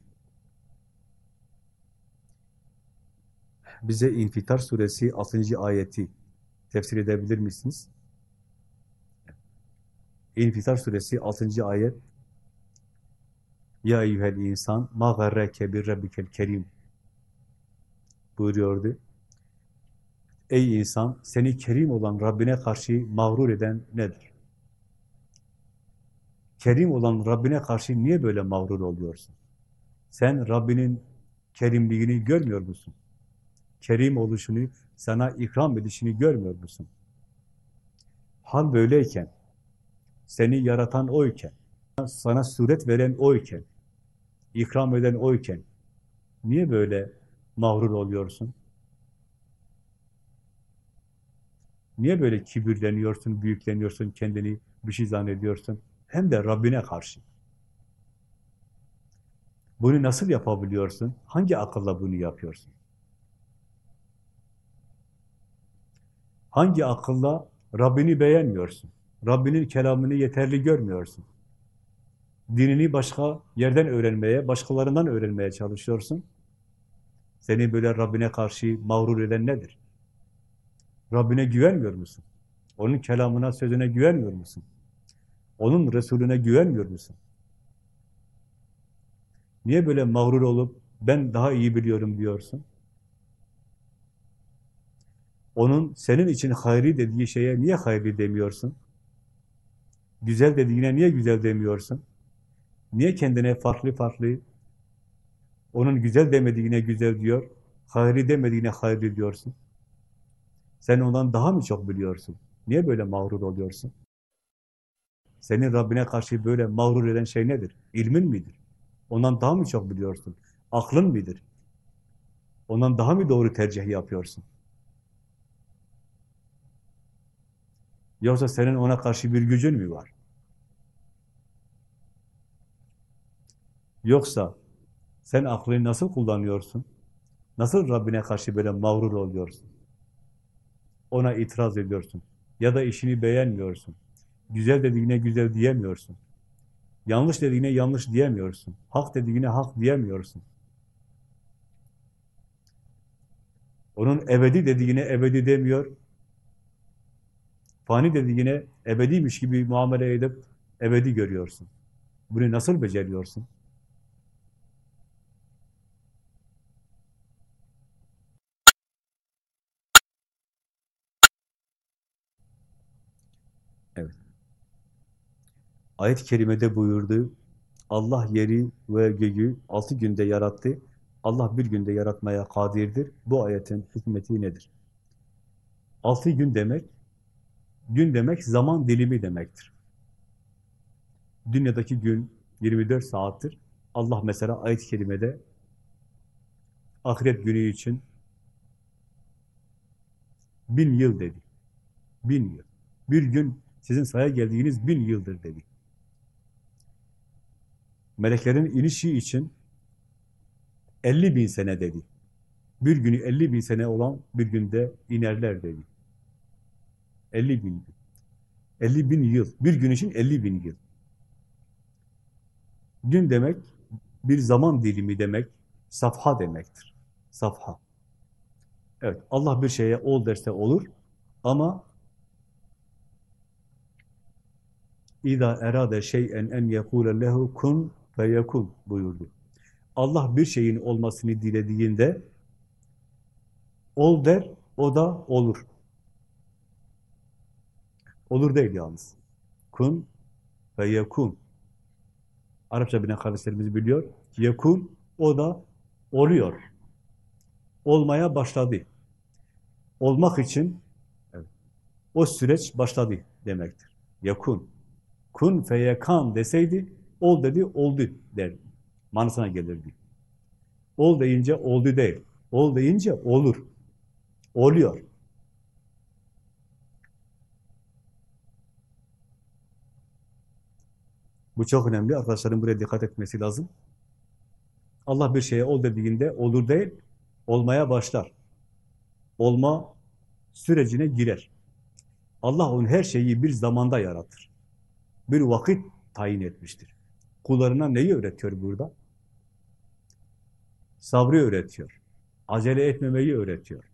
Bize İnfitar suresi 6. ayeti tefsir edebilir misiniz? İnfitar suresi 6. ayet Ya eyyuhel insan ma garreke bir rabbikel kerim buyuruyordu. Ey insan, seni kerim olan Rabbine karşı mağrur eden nedir? Kerim olan Rabbine karşı niye böyle mağrur oluyorsun? Sen Rabbinin kerimliğini görmüyor musun? Kerim oluşunu, sana ikram edişini görmüyor musun? Hal böyleyken, seni yaratan oyken, sana suret veren oyken, ikram eden oyken, niye böyle mağrur oluyorsun? Niye böyle kibirleniyorsun, büyükleniyorsun, kendini bir şey zannediyorsun? Hem de Rabbine karşı. Bunu nasıl yapabiliyorsun? Hangi akılla bunu yapıyorsun? Hangi akılla Rabbini beğenmiyorsun? Rabbinin kelamını yeterli görmüyorsun. Dinini başka yerden öğrenmeye, başkalarından öğrenmeye çalışıyorsun. Seni böyle Rabbine karşı mağrur eden nedir? Rabbine güvenmiyor musun? Onun kelamına, sözüne güvenmiyor musun? Onun Resulüne güvenmiyor musun? Niye böyle mağrur olup ben daha iyi biliyorum diyorsun? Onun senin için hayri dediği şeye niye hayri demiyorsun? Güzel dediğine niye güzel demiyorsun? Niye kendine farklı farklı onun güzel demediğine güzel diyor, hayri demediğine hayri diyorsun? Sen ondan daha mı çok biliyorsun? Niye böyle mağrur oluyorsun? Senin Rabbine karşı böyle mağrur eden şey nedir? İlmin midir? Ondan daha mı çok biliyorsun? Aklın midir? Ondan daha mı doğru tercih yapıyorsun? Yoksa senin ona karşı bir gücün mü var? Yoksa sen aklını nasıl kullanıyorsun? Nasıl Rabbine karşı böyle mağrur oluyorsun? Ona itiraz ediyorsun. Ya da işini beğenmiyorsun. Güzel dediğine güzel diyemiyorsun. Yanlış dediğine yanlış diyemiyorsun. Hak dediğine hak diyemiyorsun. Onun ebedi dediğine ebedi demiyor. Fani dediğine ebediymiş gibi muamele edip ebedi görüyorsun. Bunu nasıl beceriyorsun? Evet. Ayet-i kerimede buyurdu, Allah yeri ve göğü altı günde yarattı. Allah bir günde yaratmaya kadirdir. Bu ayetin hikmeti nedir? Altı gün demek, gün demek zaman dilimi demektir. Dünyadaki gün 24 saattir. Allah mesela ayet-i kerimede ahiret günü için bin yıl dedi. Bin yıl. Bir gün sizin saya geldiğiniz bin yıldır dedi. Meleklerin inişi için 50 bin sene dedi. Bir günü 50 bin sene olan bir günde inerler dedi. 50 bin yıl. 50 bin yıl. Bir gün için 50 bin yıl. Gün demek bir zaman dilimi demek, safha demektir. Safha. Evet, Allah bir şeye ol derse olur ama İza erade şey'en en yekule lehu kun feyekun buyurdu. Allah bir şeyin olmasını dilediğinde ol der, o da olur. Olur değil yalnız. Kun ve yekun. Arapça bilen kardeşlerimiz biliyor. Yekun, o da oluyor. Olmaya başladı. Olmak için evet, o süreç başladı demektir. Yakun. Kun feyekan deseydi, ol dedi, oldu der. Manasına gelirdi. Ol deyince oldu değil. Ol deyince olur. Oluyor. Bu çok önemli. Arkadaşların buraya dikkat etmesi lazım. Allah bir şeye ol dediğinde olur değil, olmaya başlar. Olma sürecine girer. Allah onun her şeyi bir zamanda yaratır. Bir vakit tayin etmiştir. Kullarına neyi öğretiyor burada? Sabrı öğretiyor. Acele etmemeyi öğretiyor.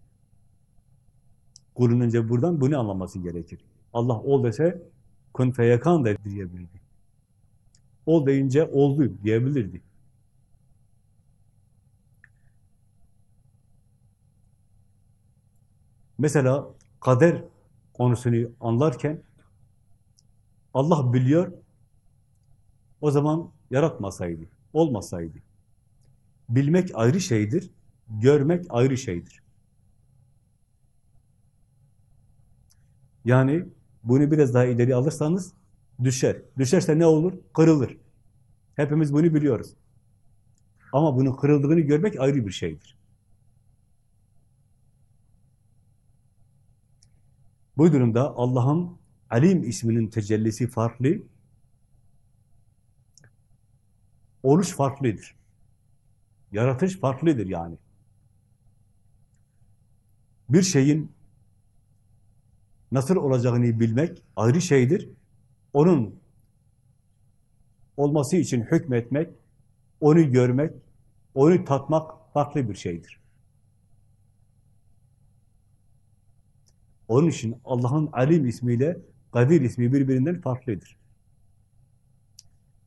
Kulun önce buradan bunu anlaması gerekir. Allah ol dese kun feyekan da diyebilirdi. Ol deyince oldu diyebilirdi. Mesela kader konusunu anlarken Allah biliyor, o zaman yaratmasaydı, olmasaydı. Bilmek ayrı şeydir, görmek ayrı şeydir. Yani bunu biraz daha ileri alırsanız düşer. Düşerse ne olur? Kırılır. Hepimiz bunu biliyoruz. Ama bunun kırıldığını görmek ayrı bir şeydir. Bu durumda Allah'ın Alim isminin tecellisi farklı, oluş farklıdır. Yaratış farklıdır yani. Bir şeyin nasıl olacağını bilmek ayrı şeydir. Onun olması için hükmetmek, onu görmek, onu tatmak farklı bir şeydir. Onun için Allah'ın Alim ismiyle Kadir ismi birbirinden farklıdır.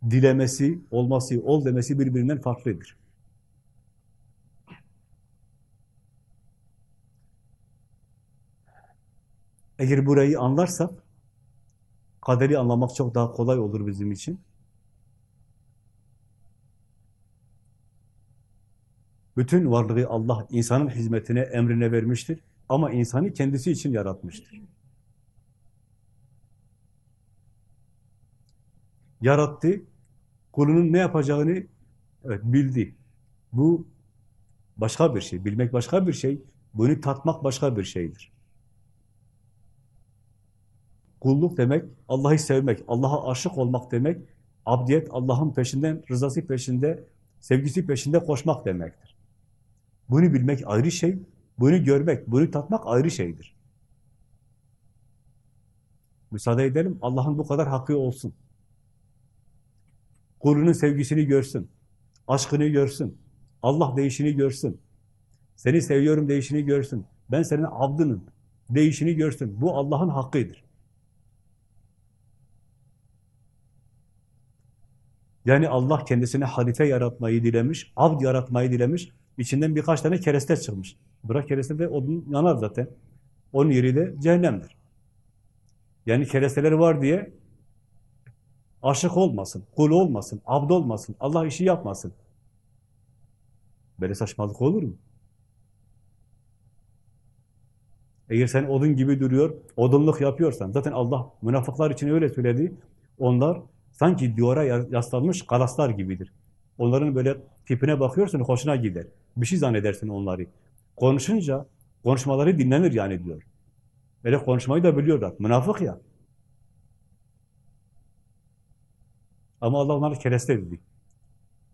Dilemesi, olması, ol demesi birbirinden farklıdır. Eğer burayı anlarsak, kaderi anlamak çok daha kolay olur bizim için. Bütün varlığı Allah insanın hizmetine, emrine vermiştir. Ama insanı kendisi için yaratmıştır. Yarattı, kulunun ne yapacağını evet, bildi. Bu başka bir şey, bilmek başka bir şey, bunu tatmak başka bir şeydir. Kulluk demek, Allah'ı sevmek, Allah'a aşık olmak demek, abdiyet Allah'ın peşinden, rızası peşinde, sevgisi peşinde koşmak demektir. Bunu bilmek ayrı şey, bunu görmek, bunu tatmak ayrı şeydir. Müsaade edelim, Allah'ın bu kadar hakkı olsun. Kulunun sevgisini görsün, aşkını görsün, Allah değişini görsün, seni seviyorum değişini görsün, ben senin abdının değişini görsün. Bu Allah'ın hakkıdır. Yani Allah kendisine halife yaratmayı dilemiş, abd yaratmayı dilemiş, içinden birkaç tane kereste çıkmış. Bırak kereste de odun yanar zaten. Onun yeri de cehennemdir. Yani keresteler var diye aşık olmasın, kul olmasın, abd olmasın, Allah işi yapmasın. Böyle saçmalık olur mu? Eğer sen odun gibi duruyor, odunluk yapıyorsan, zaten Allah münafıklar için öyle söyledi, onlar sanki duvara yaslanmış kalaslar gibidir. Onların böyle tipine bakıyorsun, hoşuna gider. Bir şey zannedersin onları. Konuşunca, konuşmaları dinlenir yani diyor. Böyle konuşmayı da biliyorlar. Münafık ya. Ama Allah onları kereste dedi.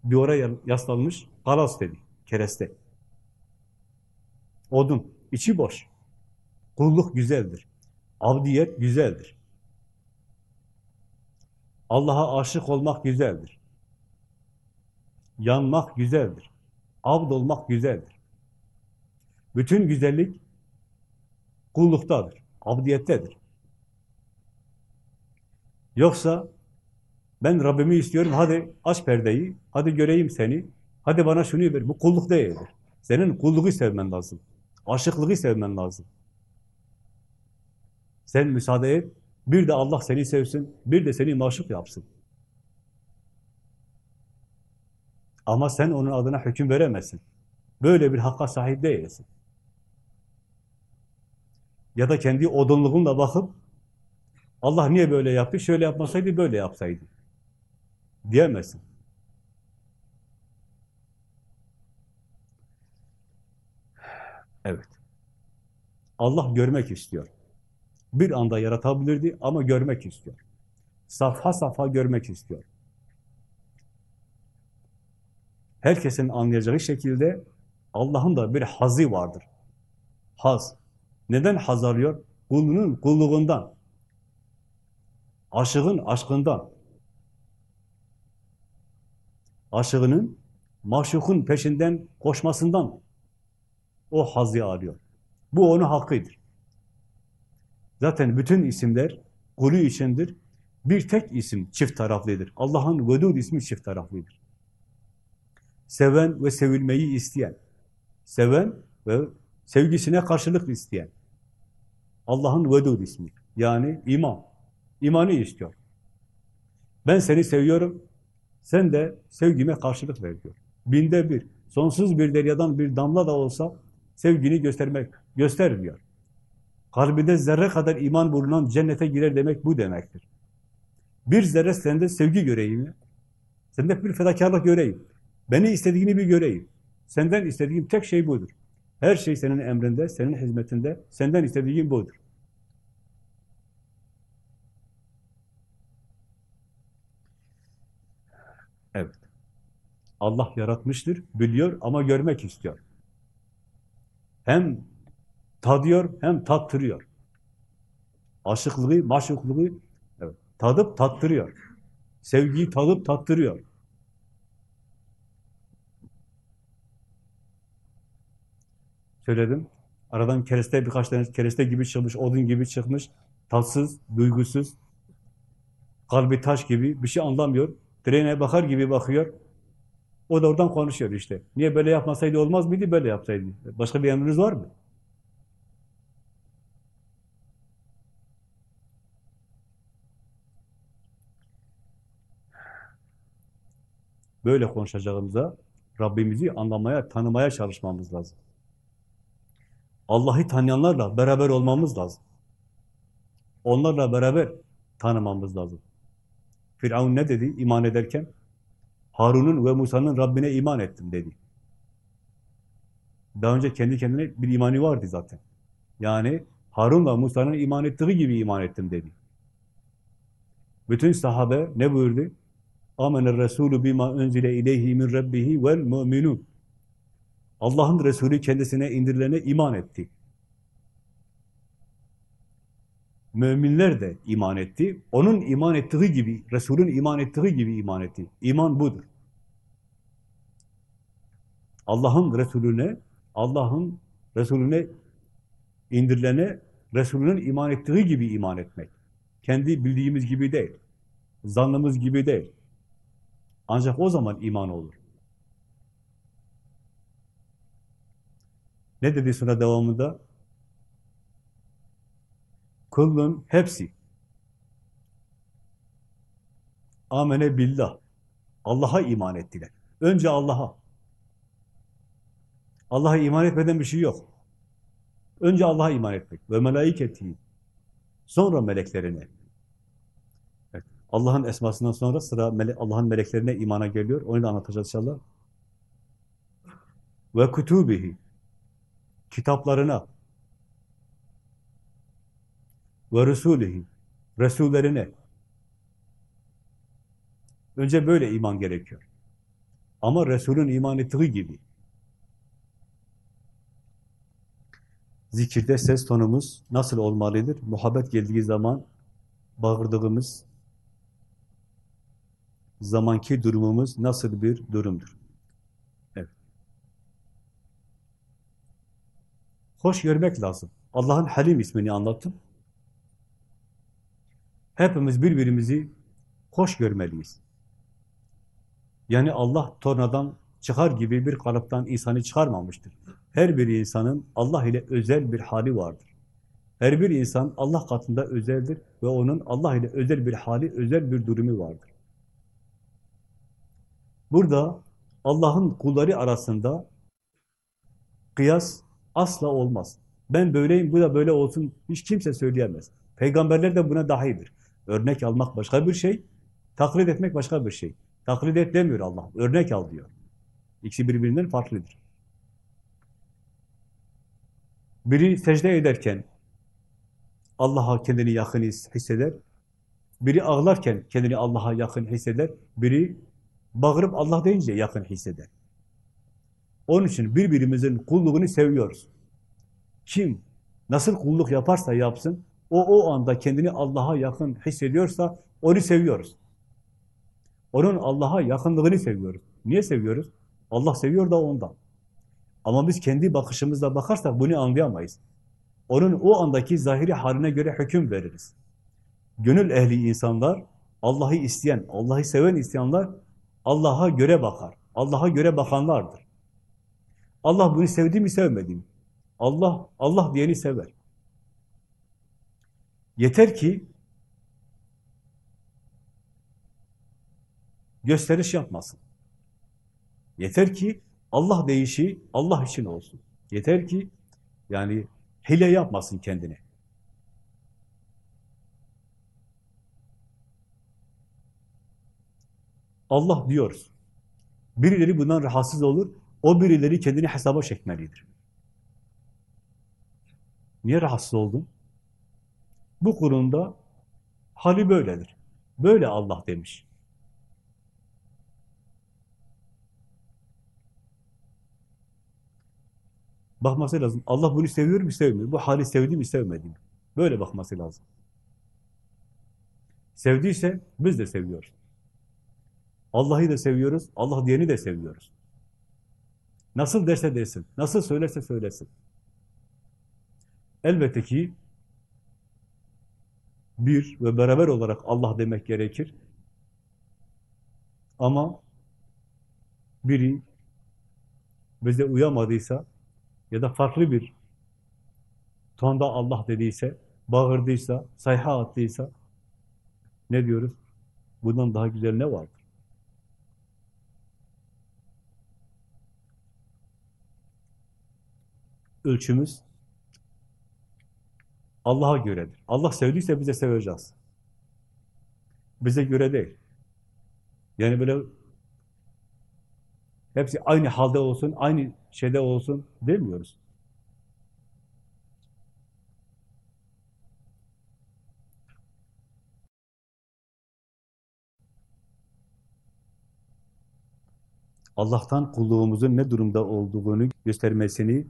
Duvara yaslanmış, kalas dedi. Kereste. Odun, içi boş. Kulluk güzeldir. Abdiyet güzeldir. Allah'a aşık olmak güzeldir. Yanmak güzeldir. Abd olmak güzeldir. Bütün güzellik kulluktadır, abdiyettedir. Yoksa ben Rabbimi istiyorum, hadi aç perdeyi, hadi göreyim seni, hadi bana şunu ver. Bu kulluk değildir. Senin kulluğu sevmen lazım. Aşıklığı sevmen lazım. Sen müsaade et, bir de Allah seni sevsin, bir de seni maşuk yapsın. Ama sen onun adına hüküm veremezsin. Böyle bir hakka sahip değilsin. Ya da kendi odunluğunla bakıp Allah niye böyle yaptı? Şöyle yapmasaydı, böyle yapsaydı. Diyemezsin. Evet. Allah görmek istiyor. Bir anda yaratabilirdi ama görmek istiyor. Safha safha görmek istiyor. Herkesin anlayacağı şekilde Allah'ın da bir hazı vardır. Haz. Neden haz alıyor? Kulunun kulluğundan. Aşığın aşkından. Aşığının maşukun peşinden koşmasından o hazı alıyor. Bu onun hakkıdır. Zaten bütün isimler kulu içindir. Bir tek isim çift taraflıdır. Allah'ın Vedud ismi çift taraflıdır. Seven ve sevilmeyi isteyen. Seven ve sevgisine karşılık isteyen. Allah'ın Vedud ismi. Yani iman. İmanı istiyor. Ben seni seviyorum, sen de sevgime karşılık ver diyor. Binde bir, sonsuz bir deryadan bir damla da olsa sevgini göstermek, göster diyor. Kalbinde zerre kadar iman bulunan cennete girer demek bu demektir. Bir zerre sende sevgi göreyim. Sende bir fedakarlık göreyim. Beni istediğini bir göreyim. Senden istediğim tek şey budur. Her şey senin emrinde, senin hizmetinde, senden istediğim budur. Evet. Allah yaratmıştır, biliyor ama görmek istiyor. Hem tadıyor hem tattırıyor. Aşıklığı, maşukluğu evet, tadıp tattırıyor. Sevgiyi tadıp tattırıyor. Söyledim. Aradan kereste birkaç tane kereste gibi çıkmış, odun gibi çıkmış. Tatsız, duygusuz. Kalbi taş gibi, bir şey anlamıyor. Trene bakar gibi bakıyor. O da oradan konuşuyor işte. Niye böyle yapmasaydı olmaz mıydı? Böyle yapsaydı. Başka bir emriniz var mı? Böyle konuşacağımıza Rabbimizi anlamaya, tanımaya çalışmamız lazım. Allah'ı tanıyanlarla beraber olmamız lazım. Onlarla beraber tanımamız lazım. Firavun ne dedi iman ederken? Harun'un ve Musa'nın Rabbine iman ettim dedi. Daha önce kendi kendine bir imani vardı zaten. Yani Harun'la Musa'nın iman ettiği gibi iman ettim dedi. Bütün sahabe ne buyurdu? Amener Resulü bima unzile ileyhi min rabbihi vel mu'minun. Allah'ın Resulü kendisine indirilene iman etti. Müminler de iman etti. Onun iman ettiği gibi, Resul'ün iman ettiği gibi iman etti. İman budur. Allah'ın Resulüne, Allah'ın Resulüne indirilene, Resulünün iman ettiği gibi iman etmek. Kendi bildiğimiz gibi değil. Zannımız gibi değil. Ancak o zaman iman olur. Ne dedi sonra devamında? Kullun hepsi. Amene billah. Allah'a iman ettiler. Önce Allah'a. Allah'a iman etmeden bir şey yok. Önce Allah'a iman etmek. Ve melaiketi. Sonra meleklerine. Evet. Allah'ın esmasından sonra sıra mele Allah'ın meleklerine imana geliyor. Onu da anlatacağız inşallah. Ve kutubihi. Kitaplarına. Ve Resulihi. Resullerine. Önce böyle iman gerekiyor. Ama Resul'ün iman ettiği gibi. Zikirde ses tonumuz nasıl olmalıdır? Muhabbet geldiği zaman bağırdığımız zamanki durumumuz nasıl bir durumdur? Evet. Hoş görmek lazım. Allah'ın Halim ismini anlattım. Hepimiz birbirimizi hoş görmeliyiz. Yani Allah tornadan çıkar gibi bir kalıptan insanı çıkarmamıştır. Her bir insanın Allah ile özel bir hali vardır. Her bir insan Allah katında özeldir ve onun Allah ile özel bir hali, özel bir durumu vardır. Burada Allah'ın kulları arasında kıyas asla olmaz. Ben böyleyim, bu da böyle olsun hiç kimse söyleyemez. Peygamberler de buna dahidir. Örnek almak başka bir şey, taklit etmek başka bir şey. Taklit et demiyor Allah, örnek al diyor. İkisi birbirinden farklıdır. Biri secde ederken Allah'a kendini yakın hisseder. Biri ağlarken kendini Allah'a yakın hisseder. Biri bağırıp Allah deyince yakın hisseder. Onun için birbirimizin kulluğunu seviyoruz. Kim nasıl kulluk yaparsa yapsın, o o anda kendini Allah'a yakın hissediyorsa onu seviyoruz. Onun Allah'a yakınlığını seviyoruz. Niye seviyoruz? Allah seviyor da ondan. Ama biz kendi bakışımızla bakarsak bunu anlayamayız. Onun o andaki zahiri haline göre hüküm veririz. Gönül ehli insanlar, Allah'ı isteyen, Allah'ı seven insanlar Allah'a göre bakar. Allah'a göre bakanlardır. Allah bunu sevdi mi sevmedi mi? Allah, Allah diyeni sever. Yeter ki gösteriş yapmasın. Yeter ki Allah deyişi Allah için olsun. Yeter ki yani hile yapmasın kendine. Allah diyoruz. Birileri bundan rahatsız olur. O birileri kendini hesaba çekmelidir. Niye rahatsız oldun? Bu kurunda hali böyledir. Böyle Allah demiş. Bakması lazım. Allah bunu seviyor mu, sevmiyor Bu hali sevdi mi, sevmedi mi? Böyle bakması lazım. Sevdiyse biz de seviyoruz. Allah'ı da seviyoruz, Allah diyeni de seviyoruz. Nasıl derse desin, nasıl söylerse söylesin. Elbette ki bir ve beraber olarak Allah demek gerekir. Ama biri bize uyamadıysa ya da farklı bir tonda Allah dediyse, bağırdıysa, sayha attıysa ne diyoruz? Bundan daha güzel ne vardır? Ölçümüz Allah'a göredir. Allah sevdiyse bize seveceğiz. Bize göre değil. Yani böyle hepsi aynı halde olsun, aynı şeyde olsun demiyoruz. Allah'tan kulluğumuzun ne durumda olduğunu göstermesini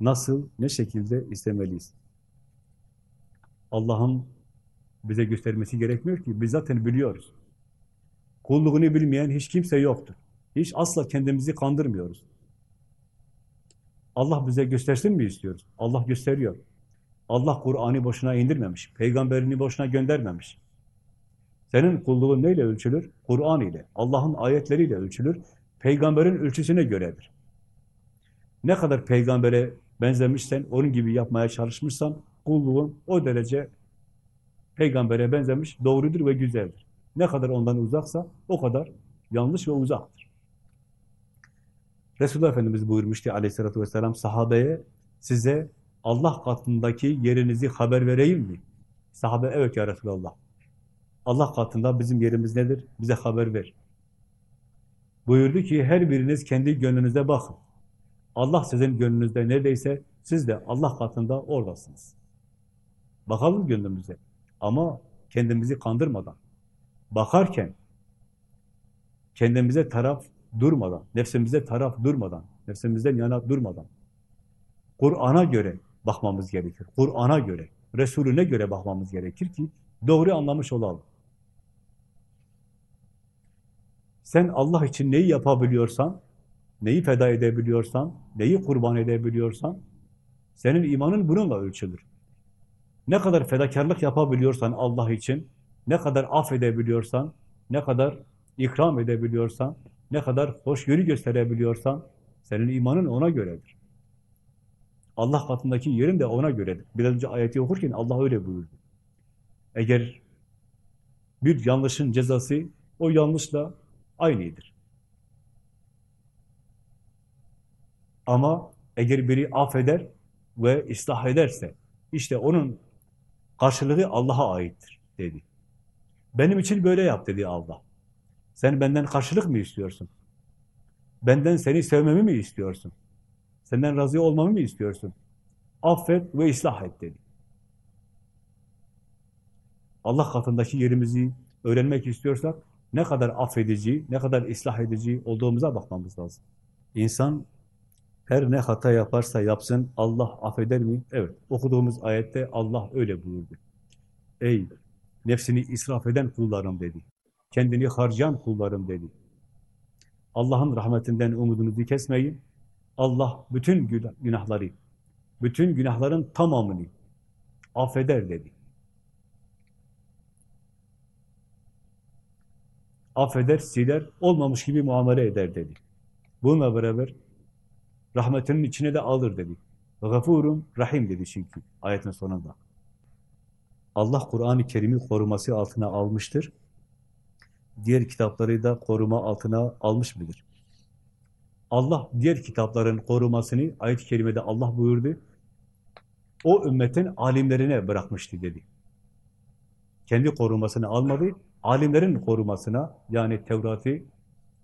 nasıl, ne şekilde istemeliyiz? Allah'ın bize göstermesi gerekmiyor ki, biz zaten biliyoruz. Kulluğunu bilmeyen hiç kimse yoktur. Hiç asla kendimizi kandırmıyoruz. Allah bize göstersin mi istiyoruz? Allah gösteriyor. Allah Kur'an'ı boşuna indirmemiş. Peygamberini boşuna göndermemiş. Senin kulluğun neyle ölçülür? Kur'an ile, Allah'ın ayetleriyle ölçülür. Peygamberin ölçüsüne göredir. Ne kadar peygambere benzemişsen, onun gibi yapmaya çalışmışsan, kulluğun o derece peygambere benzemiş, doğrudur ve güzeldir. Ne kadar ondan uzaksa, o kadar yanlış ve uzaktır. Resulullah Efendimiz buyurmuştu aleyhissalatü vesselam sahabeye, size Allah katındaki yerinizi haber vereyim mi? Sahabe, evet ya Resulallah. Allah katında bizim yerimiz nedir? Bize haber ver. Buyurdu ki, her biriniz kendi gönlünüze bakın. Allah sizin gönlünüzde neredeyse, siz de Allah katında oradasınız. Bakalım gönlümüze. Ama kendimizi kandırmadan, bakarken, kendimize taraf durmadan, nefsimize taraf durmadan, nefsimizden yana durmadan, Kur'an'a göre bakmamız gerekir. Kur'an'a göre, Resulüne göre bakmamız gerekir ki doğru anlamış olalım. Sen Allah için neyi yapabiliyorsan, neyi feda edebiliyorsan, neyi kurban edebiliyorsan, senin imanın bununla ölçülür. Ne kadar fedakarlık yapabiliyorsan Allah için, ne kadar affedebiliyorsan, ne kadar ikram edebiliyorsan, ne kadar hoşgörü gösterebiliyorsan, senin imanın ona göredir. Allah katındaki yerin de ona göredir. Biraz önce ayeti okurken Allah öyle buyurdu. Eğer bir yanlışın cezası o yanlışla aynıdır. Ama eğer biri affeder ve ıslah ederse, işte onun karşılığı Allah'a aittir dedi. Benim için böyle yap dedi Allah. Sen benden karşılık mı istiyorsun? Benden seni sevmemi mi istiyorsun? Senden razı olmamı mı istiyorsun? Affet ve ıslah et dedi. Allah katındaki yerimizi öğrenmek istiyorsak ne kadar affedici, ne kadar ıslah edici olduğumuza bakmamız lazım. İnsan her ne hata yaparsa yapsın Allah affeder mi? Evet. Okuduğumuz ayette Allah öyle buyurdu. Ey nefsini israf eden kullarım dedi. Kendini harcayan kullarım dedi. Allah'ın rahmetinden umudunuzu kesmeyin. Allah bütün günahları, bütün günahların tamamını affeder dedi. Affeder, siler, olmamış gibi muamele eder dedi. Bununla beraber rahmetinin içine de alır dedi. Gafurun Rahim dedi çünkü ayetin sonunda. Allah Kur'an-ı Kerim'i koruması altına almıştır. Diğer kitapları da koruma altına almış mıdır? Allah diğer kitapların korumasını ayet-i kerimede Allah buyurdu. O ümmetin alimlerine bırakmıştı dedi. Kendi korumasını almadı, alimlerin korumasına yani Tevrat'ı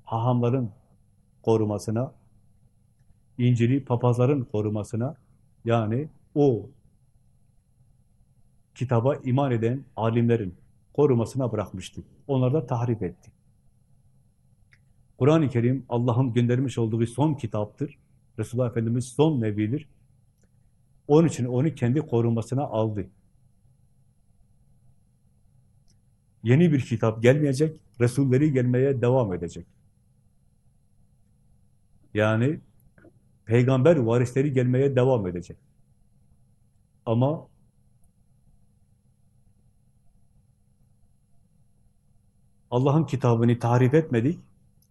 hahamların korumasına, İncil'i papazların korumasına yani o kitaba iman eden alimlerin korumasına bırakmıştı. Onlar da tahrip etti. Kur'an-ı Kerim Allah'ın göndermiş olduğu son kitaptır. Resulullah Efendimiz son nebidir. Onun için onu kendi korumasına aldı. Yeni bir kitap gelmeyecek, Resulleri gelmeye devam edecek. Yani peygamber varisleri gelmeye devam edecek. Ama Allah'ın kitabını tahrip etmedik,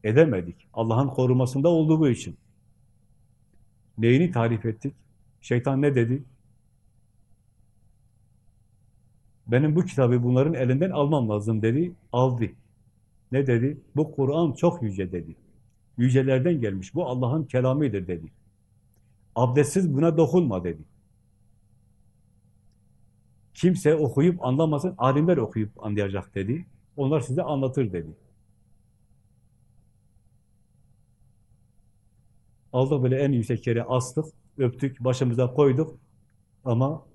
edemedik. Allah'ın korumasında olduğu için. Neyini tarif ettik? Şeytan ne dedi? Benim bu kitabı bunların elinden almam lazım dedi. Aldı. Ne dedi? Bu Kur'an çok yüce dedi. Yücelerden gelmiş. Bu Allah'ın kelamidir dedi. Abdestsiz buna dokunma dedi. Kimse okuyup anlamasın, alimler okuyup anlayacak dedi. Onlar size anlatır dedi. Aldık böyle en yüksek yere astık, öptük, başımıza koyduk ama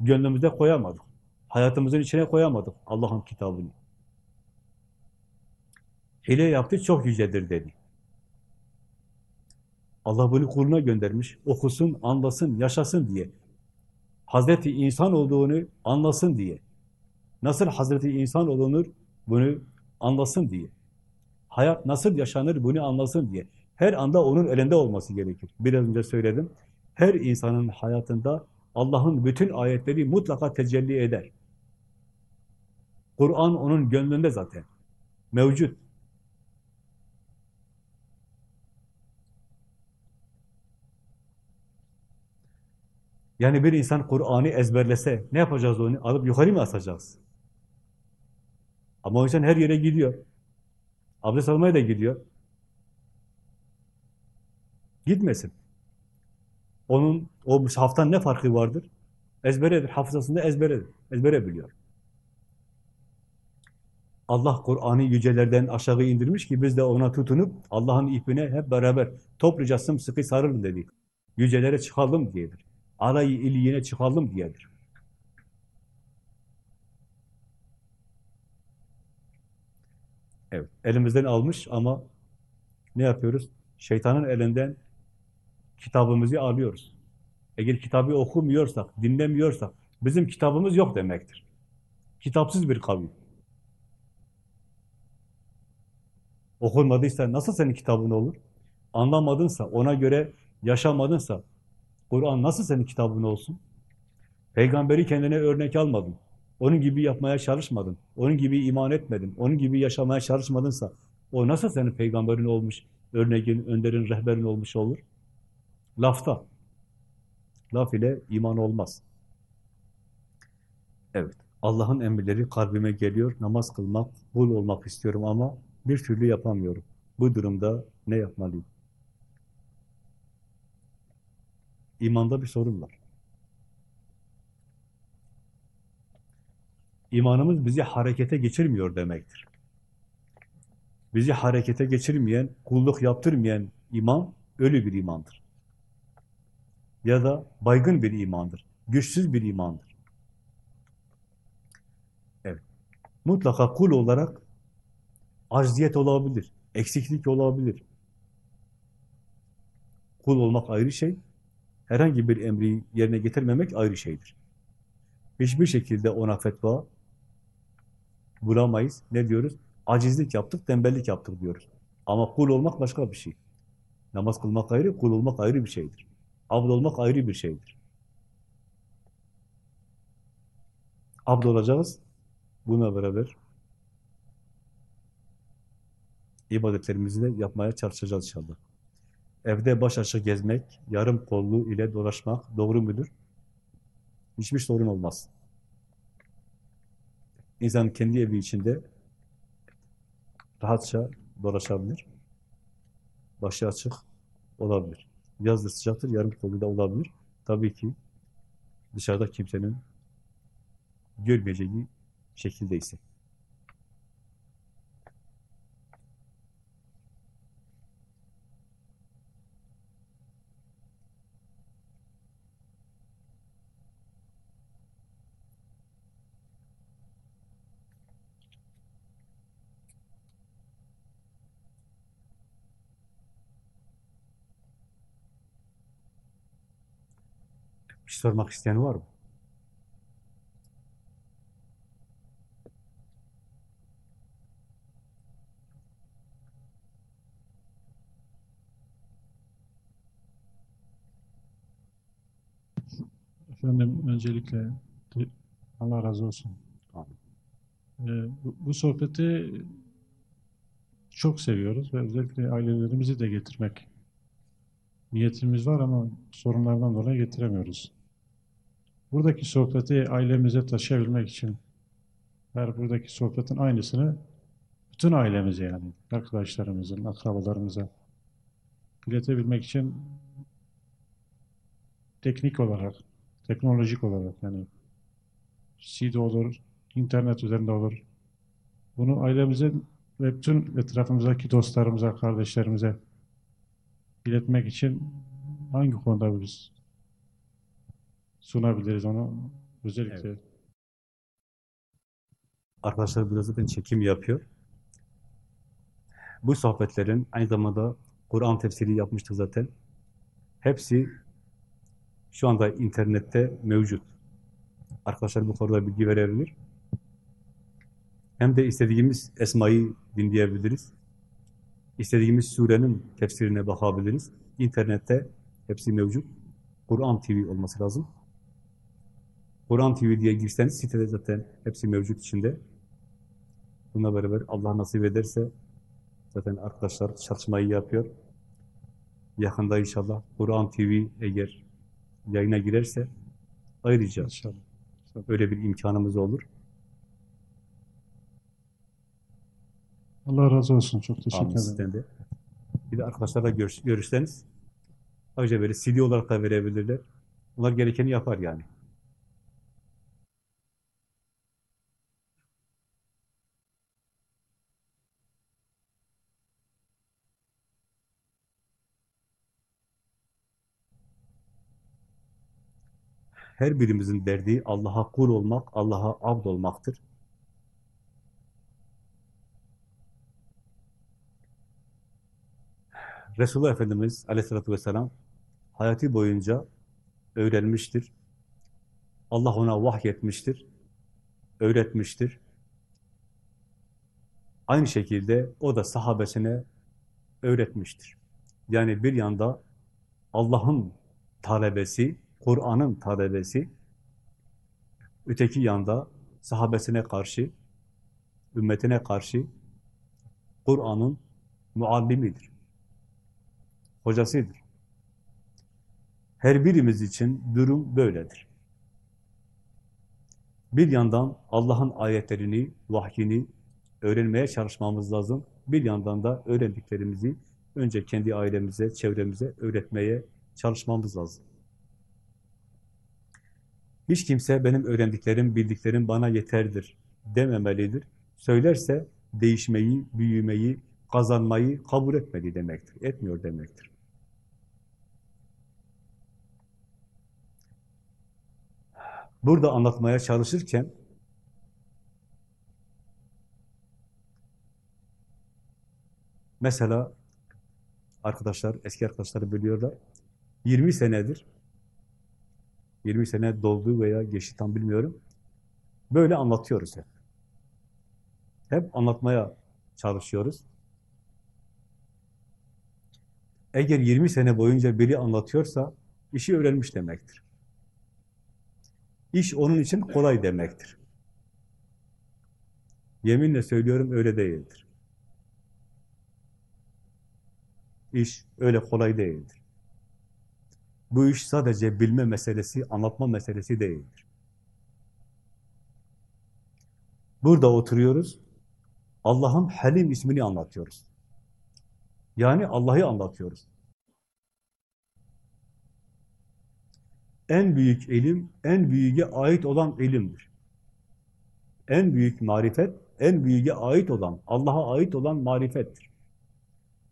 gönlümüzde koyamadık. Hayatımızın içine koyamadık Allah'ın kitabını. Hile yaptı, çok yücedir dedi. Allah bunu kuluna göndermiş, okusun, anlasın, yaşasın diye. Hazreti insan olduğunu anlasın diye. Nasıl Hazreti insan olunur, bunu anlasın diye. Hayat nasıl yaşanır, bunu anlasın diye. Her anda onun elinde olması gerekir. Biraz önce söyledim. Her insanın hayatında Allah'ın bütün ayetleri mutlaka tecelli eder. Kur'an onun gönlünde zaten. Mevcut. Yani bir insan Kur'an'ı ezberlese ne yapacağız onu? Alıp yukarı mı asacağız? Ama o insan her yere gidiyor. Abdest almaya da gidiyor. Gitmesin. Onun o haftan ne farkı vardır? Ezberedir. Hafızasında ezberedir. Ezbere biliyor. Allah Kur'an'ı yücelerden aşağı indirmiş ki biz de ona tutunup Allah'ın ipine hep beraber topluca sımsıkı sarılın dedi. Yücelere çıkalım diyedir. Alayı iliyine çıkalım diyedir. Evet, elimizden almış ama ne yapıyoruz? Şeytanın elinden kitabımızı alıyoruz. Eğer kitabı okumuyorsak, dinlemiyorsak, bizim kitabımız yok demektir. Kitapsız bir kavim. Okunmadıysa nasıl senin kitabın olur? Anlamadınsa, ona göre yaşamadınsa, Kur'an nasıl senin kitabın olsun? Peygamberi kendine örnek almadın. Onun gibi yapmaya çalışmadın. Onun gibi iman etmedin. Onun gibi yaşamaya çalışmadınsa o nasıl senin peygamberin olmuş, örneğin, önderin, rehberin olmuş olur? Lafta. Laf ile iman olmaz. Evet. Allah'ın emirleri kalbime geliyor. Namaz kılmak, kul olmak istiyorum ama bir türlü yapamıyorum. Bu durumda ne yapmalıyım? İmanda bir sorun var. İmanımız bizi harekete geçirmiyor demektir. Bizi harekete geçirmeyen, kulluk yaptırmayan iman ölü bir imandır. Ya da baygın bir imandır. Güçsüz bir imandır. Evet. Mutlaka kul olarak acziyet olabilir, eksiklik olabilir. Kul olmak ayrı şey, herhangi bir emri yerine getirmemek ayrı şeydir. Hiçbir şekilde ona fetva bulamayız. Ne diyoruz? Acizlik yaptık, tembellik yaptık diyoruz. Ama kul olmak başka bir şey. Namaz kılmak ayrı, kul olmak ayrı bir şeydir. Abd olmak ayrı bir şeydir. Abd olacağız. Buna beraber ibadetlerimizi de yapmaya çalışacağız inşallah. Evde baş aşağı gezmek, yarım kollu ile dolaşmak doğru mudur? Hiçbir sorun olmaz. İnsan kendi evi içinde rahatça dolaşabilir. Başı açık olabilir. Yazdır sıcaktır, yarım kolu da olabilir. Tabii ki dışarıda kimsenin görmeyeceği şekilde ise. Sormak isteyen var mı? Efendim öncelikle Allah razı olsun. Ee, bu, bu sohbeti çok seviyoruz ve özellikle ailelerimizi de getirmek niyetimiz var ama sorunlardan dolayı getiremiyoruz. Buradaki sohbeti ailemize taşıyabilmek için her buradaki sohbetin aynısını bütün ailemize yani arkadaşlarımızın, akrabalarımıza iletebilmek için teknik olarak, teknolojik olarak yani CD olur, internet üzerinde olur. Bunu ailemize ve bütün etrafımızdaki dostlarımıza, kardeşlerimize iletmek için hangi konuda biz sunabiliriz onu özellikle Evet. Arkadaşlar biraz zaten çekim yapıyor. Bu sohbetlerin aynı zamanda Kur'an tefsiri yapmıştık zaten. Hepsi şu anda internette mevcut. Arkadaşlar bu konuda bilgi verebilir. Hem de istediğimiz esmayı dinleyebiliriz. İstediğimiz surenin tefsirine bakabiliriz. İnternette hepsi mevcut. Kur'an TV olması lazım. Kur'an TV diye girseniz sitede zaten hepsi mevcut içinde. Bununla beraber Allah nasip ederse zaten arkadaşlar çalışmayı yapıyor. Yakında inşallah Kur'an TV eğer yayına girerse ayrıca inşallah. öyle bir imkanımız olur. Allah razı olsun. Çok teşekkür Amin ederim. de. Bir de arkadaşlarla görüş, görüşseniz ayrıca böyle CD olarak da verebilirler. Bunlar gerekeni yapar yani. Her birimizin derdi Allah'a kul olmak, Allah'a abd olmaktır. Resulullah Efendimiz aleyhissalatü vesselam hayatı boyunca öğrenmiştir. Allah ona vahyetmiştir, öğretmiştir. Aynı şekilde o da sahabesine öğretmiştir. Yani bir yanda Allah'ın talebesi, Kur'an'ın talebesi, öteki yanda sahabesine karşı, ümmetine karşı Kur'an'ın muallimidir hocasıdır. Her birimiz için durum böyledir. Bir yandan Allah'ın ayetlerini, vahyini öğrenmeye çalışmamız lazım. Bir yandan da öğrendiklerimizi önce kendi ailemize, çevremize öğretmeye çalışmamız lazım. Hiç kimse benim öğrendiklerim, bildiklerim bana yeterdir dememelidir. Söylerse değişmeyi, büyümeyi, kazanmayı kabul etmedi demektir. Etmiyor demektir. Burada anlatmaya çalışırken mesela arkadaşlar, eski arkadaşları biliyorlar. 20 senedir 20 sene doldu veya geçti tam bilmiyorum. Böyle anlatıyoruz hep. Hep anlatmaya çalışıyoruz. Eğer 20 sene boyunca biri anlatıyorsa işi öğrenmiş demektir. İş onun için kolay demektir. Yeminle söylüyorum öyle değildir. İş öyle kolay değildir. Bu iş sadece bilme meselesi, anlatma meselesi değildir. Burada oturuyoruz. Allah'ın Halim ismini anlatıyoruz. Yani Allah'ı anlatıyoruz. En büyük ilim, en büyüğe ait olan ilimdir. En büyük marifet, en büyüğe ait olan, Allah'a ait olan marifettir.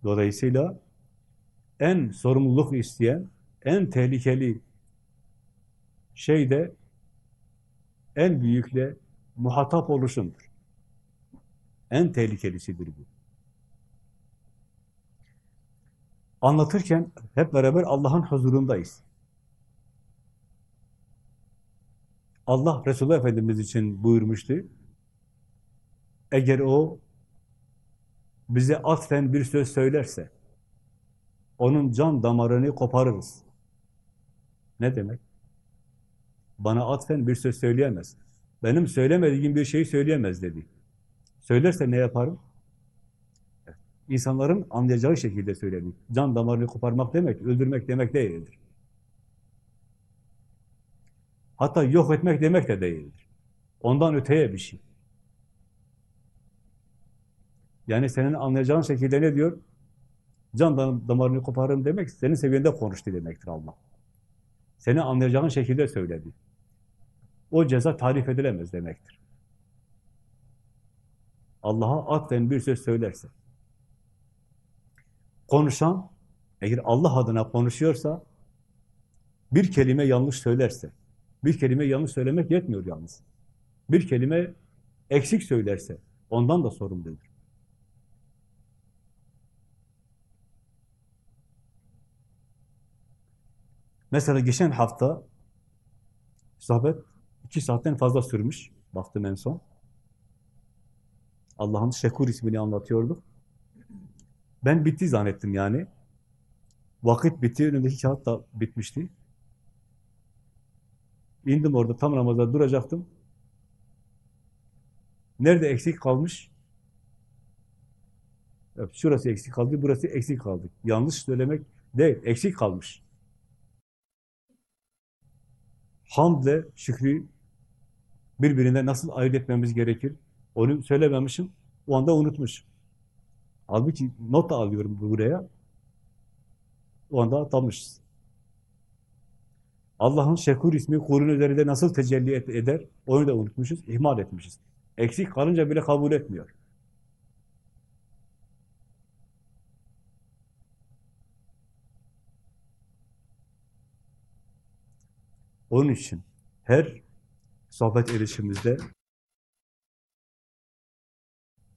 Dolayısıyla en sorumluluk isteyen, en tehlikeli şey de en büyükle muhatap oluşundur. En tehlikelisidir bu. Anlatırken hep beraber Allah'ın huzurundayız. Allah Resulullah Efendimiz için buyurmuştu. Eğer o bize atfen bir söz söylerse onun can damarını koparırız. Ne demek? Bana atfen bir söz söyleyemez. Benim söylemediğim bir şeyi söyleyemez dedi. Söylerse ne yaparım? İnsanların anlayacağı şekilde söyledi. Can damarını koparmak demek, öldürmek demek değildir. Hatta yok etmek demek de değildir. Ondan öteye bir şey. Yani senin anlayacağın şekilde ne diyor? Can damarını koparırım demek, senin seviyende konuştu demektir Allah. Seni anlayacağın şekilde söyledi. O ceza tarif edilemez demektir. Allah'a atfen bir söz söylerse, konuşan, eğer Allah adına konuşuyorsa, bir kelime yanlış söylerse, bir kelime yanlış söylemek yetmiyor yalnız. Bir kelime eksik söylerse, ondan da sorumludur. Mesela geçen hafta sohbet iki saatten fazla sürmüş. Baktım en son. Allah'ın Şekur ismini anlatıyorduk. Ben bitti zannettim yani. Vakit bitti, önümdeki kağıt da bitmişti. İndim orada, tam namazda duracaktım. Nerede eksik kalmış? Evet, şurası eksik kaldı, burası eksik kaldı. Yanlış söylemek değil, eksik kalmış. Hamdle şükrü birbirine nasıl ayırt etmemiz gerekir? Onu söylememişim, o anda unutmuşum. Halbuki not alıyorum buraya. O anda atlamışız. Allah'ın Şekur ismi kulun üzerinde nasıl tecelli eder? Onu da unutmuşuz, ihmal etmişiz. Eksik kalınca bile kabul etmiyor. Onun için her sohbet erişimizde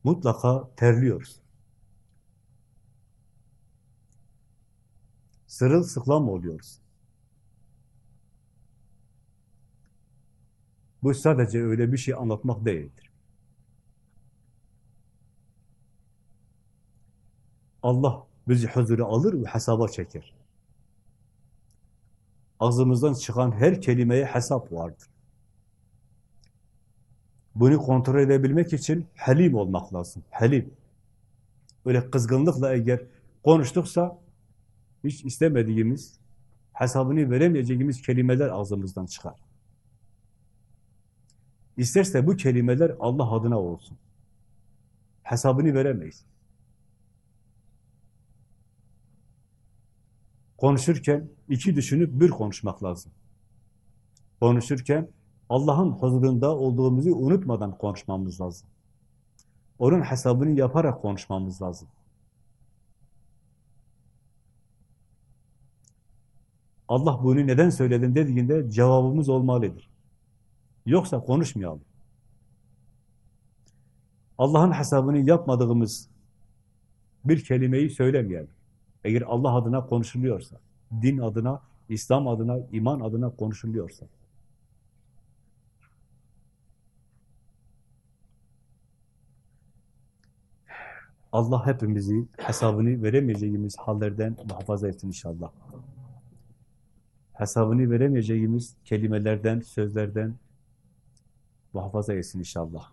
mutlaka terliyoruz. Sırılsıklam oluyoruz. Bu sadece öyle bir şey anlatmak değildir. Allah bizi huzura alır ve hesaba çeker. Ağzımızdan çıkan her kelimeye hesap vardır. Bunu kontrol edebilmek için halim olmak lazım. Halim. Öyle kızgınlıkla eğer konuştuksa hiç istemediğimiz, hesabını veremeyeceğimiz kelimeler ağzımızdan çıkar. İsterse bu kelimeler Allah adına olsun. Hesabını veremeyiz. Konuşurken iki düşünüp bir konuşmak lazım. Konuşurken Allah'ın huzurunda olduğumuzu unutmadan konuşmamız lazım. Onun hesabını yaparak konuşmamız lazım. Allah bunu neden söyledin dediğinde cevabımız olmalıdır. Yoksa konuşmayalım. Allah'ın hesabını yapmadığımız bir kelimeyi söylemeyelim. Eğer Allah adına konuşuluyorsa, din adına, İslam adına, iman adına konuşuluyorsa. Allah hepimizi hesabını veremeyeceğimiz hallerden muhafaza etsin inşallah. Hesabını veremeyeceğimiz kelimelerden, sözlerden muhafaza etsin inşallah.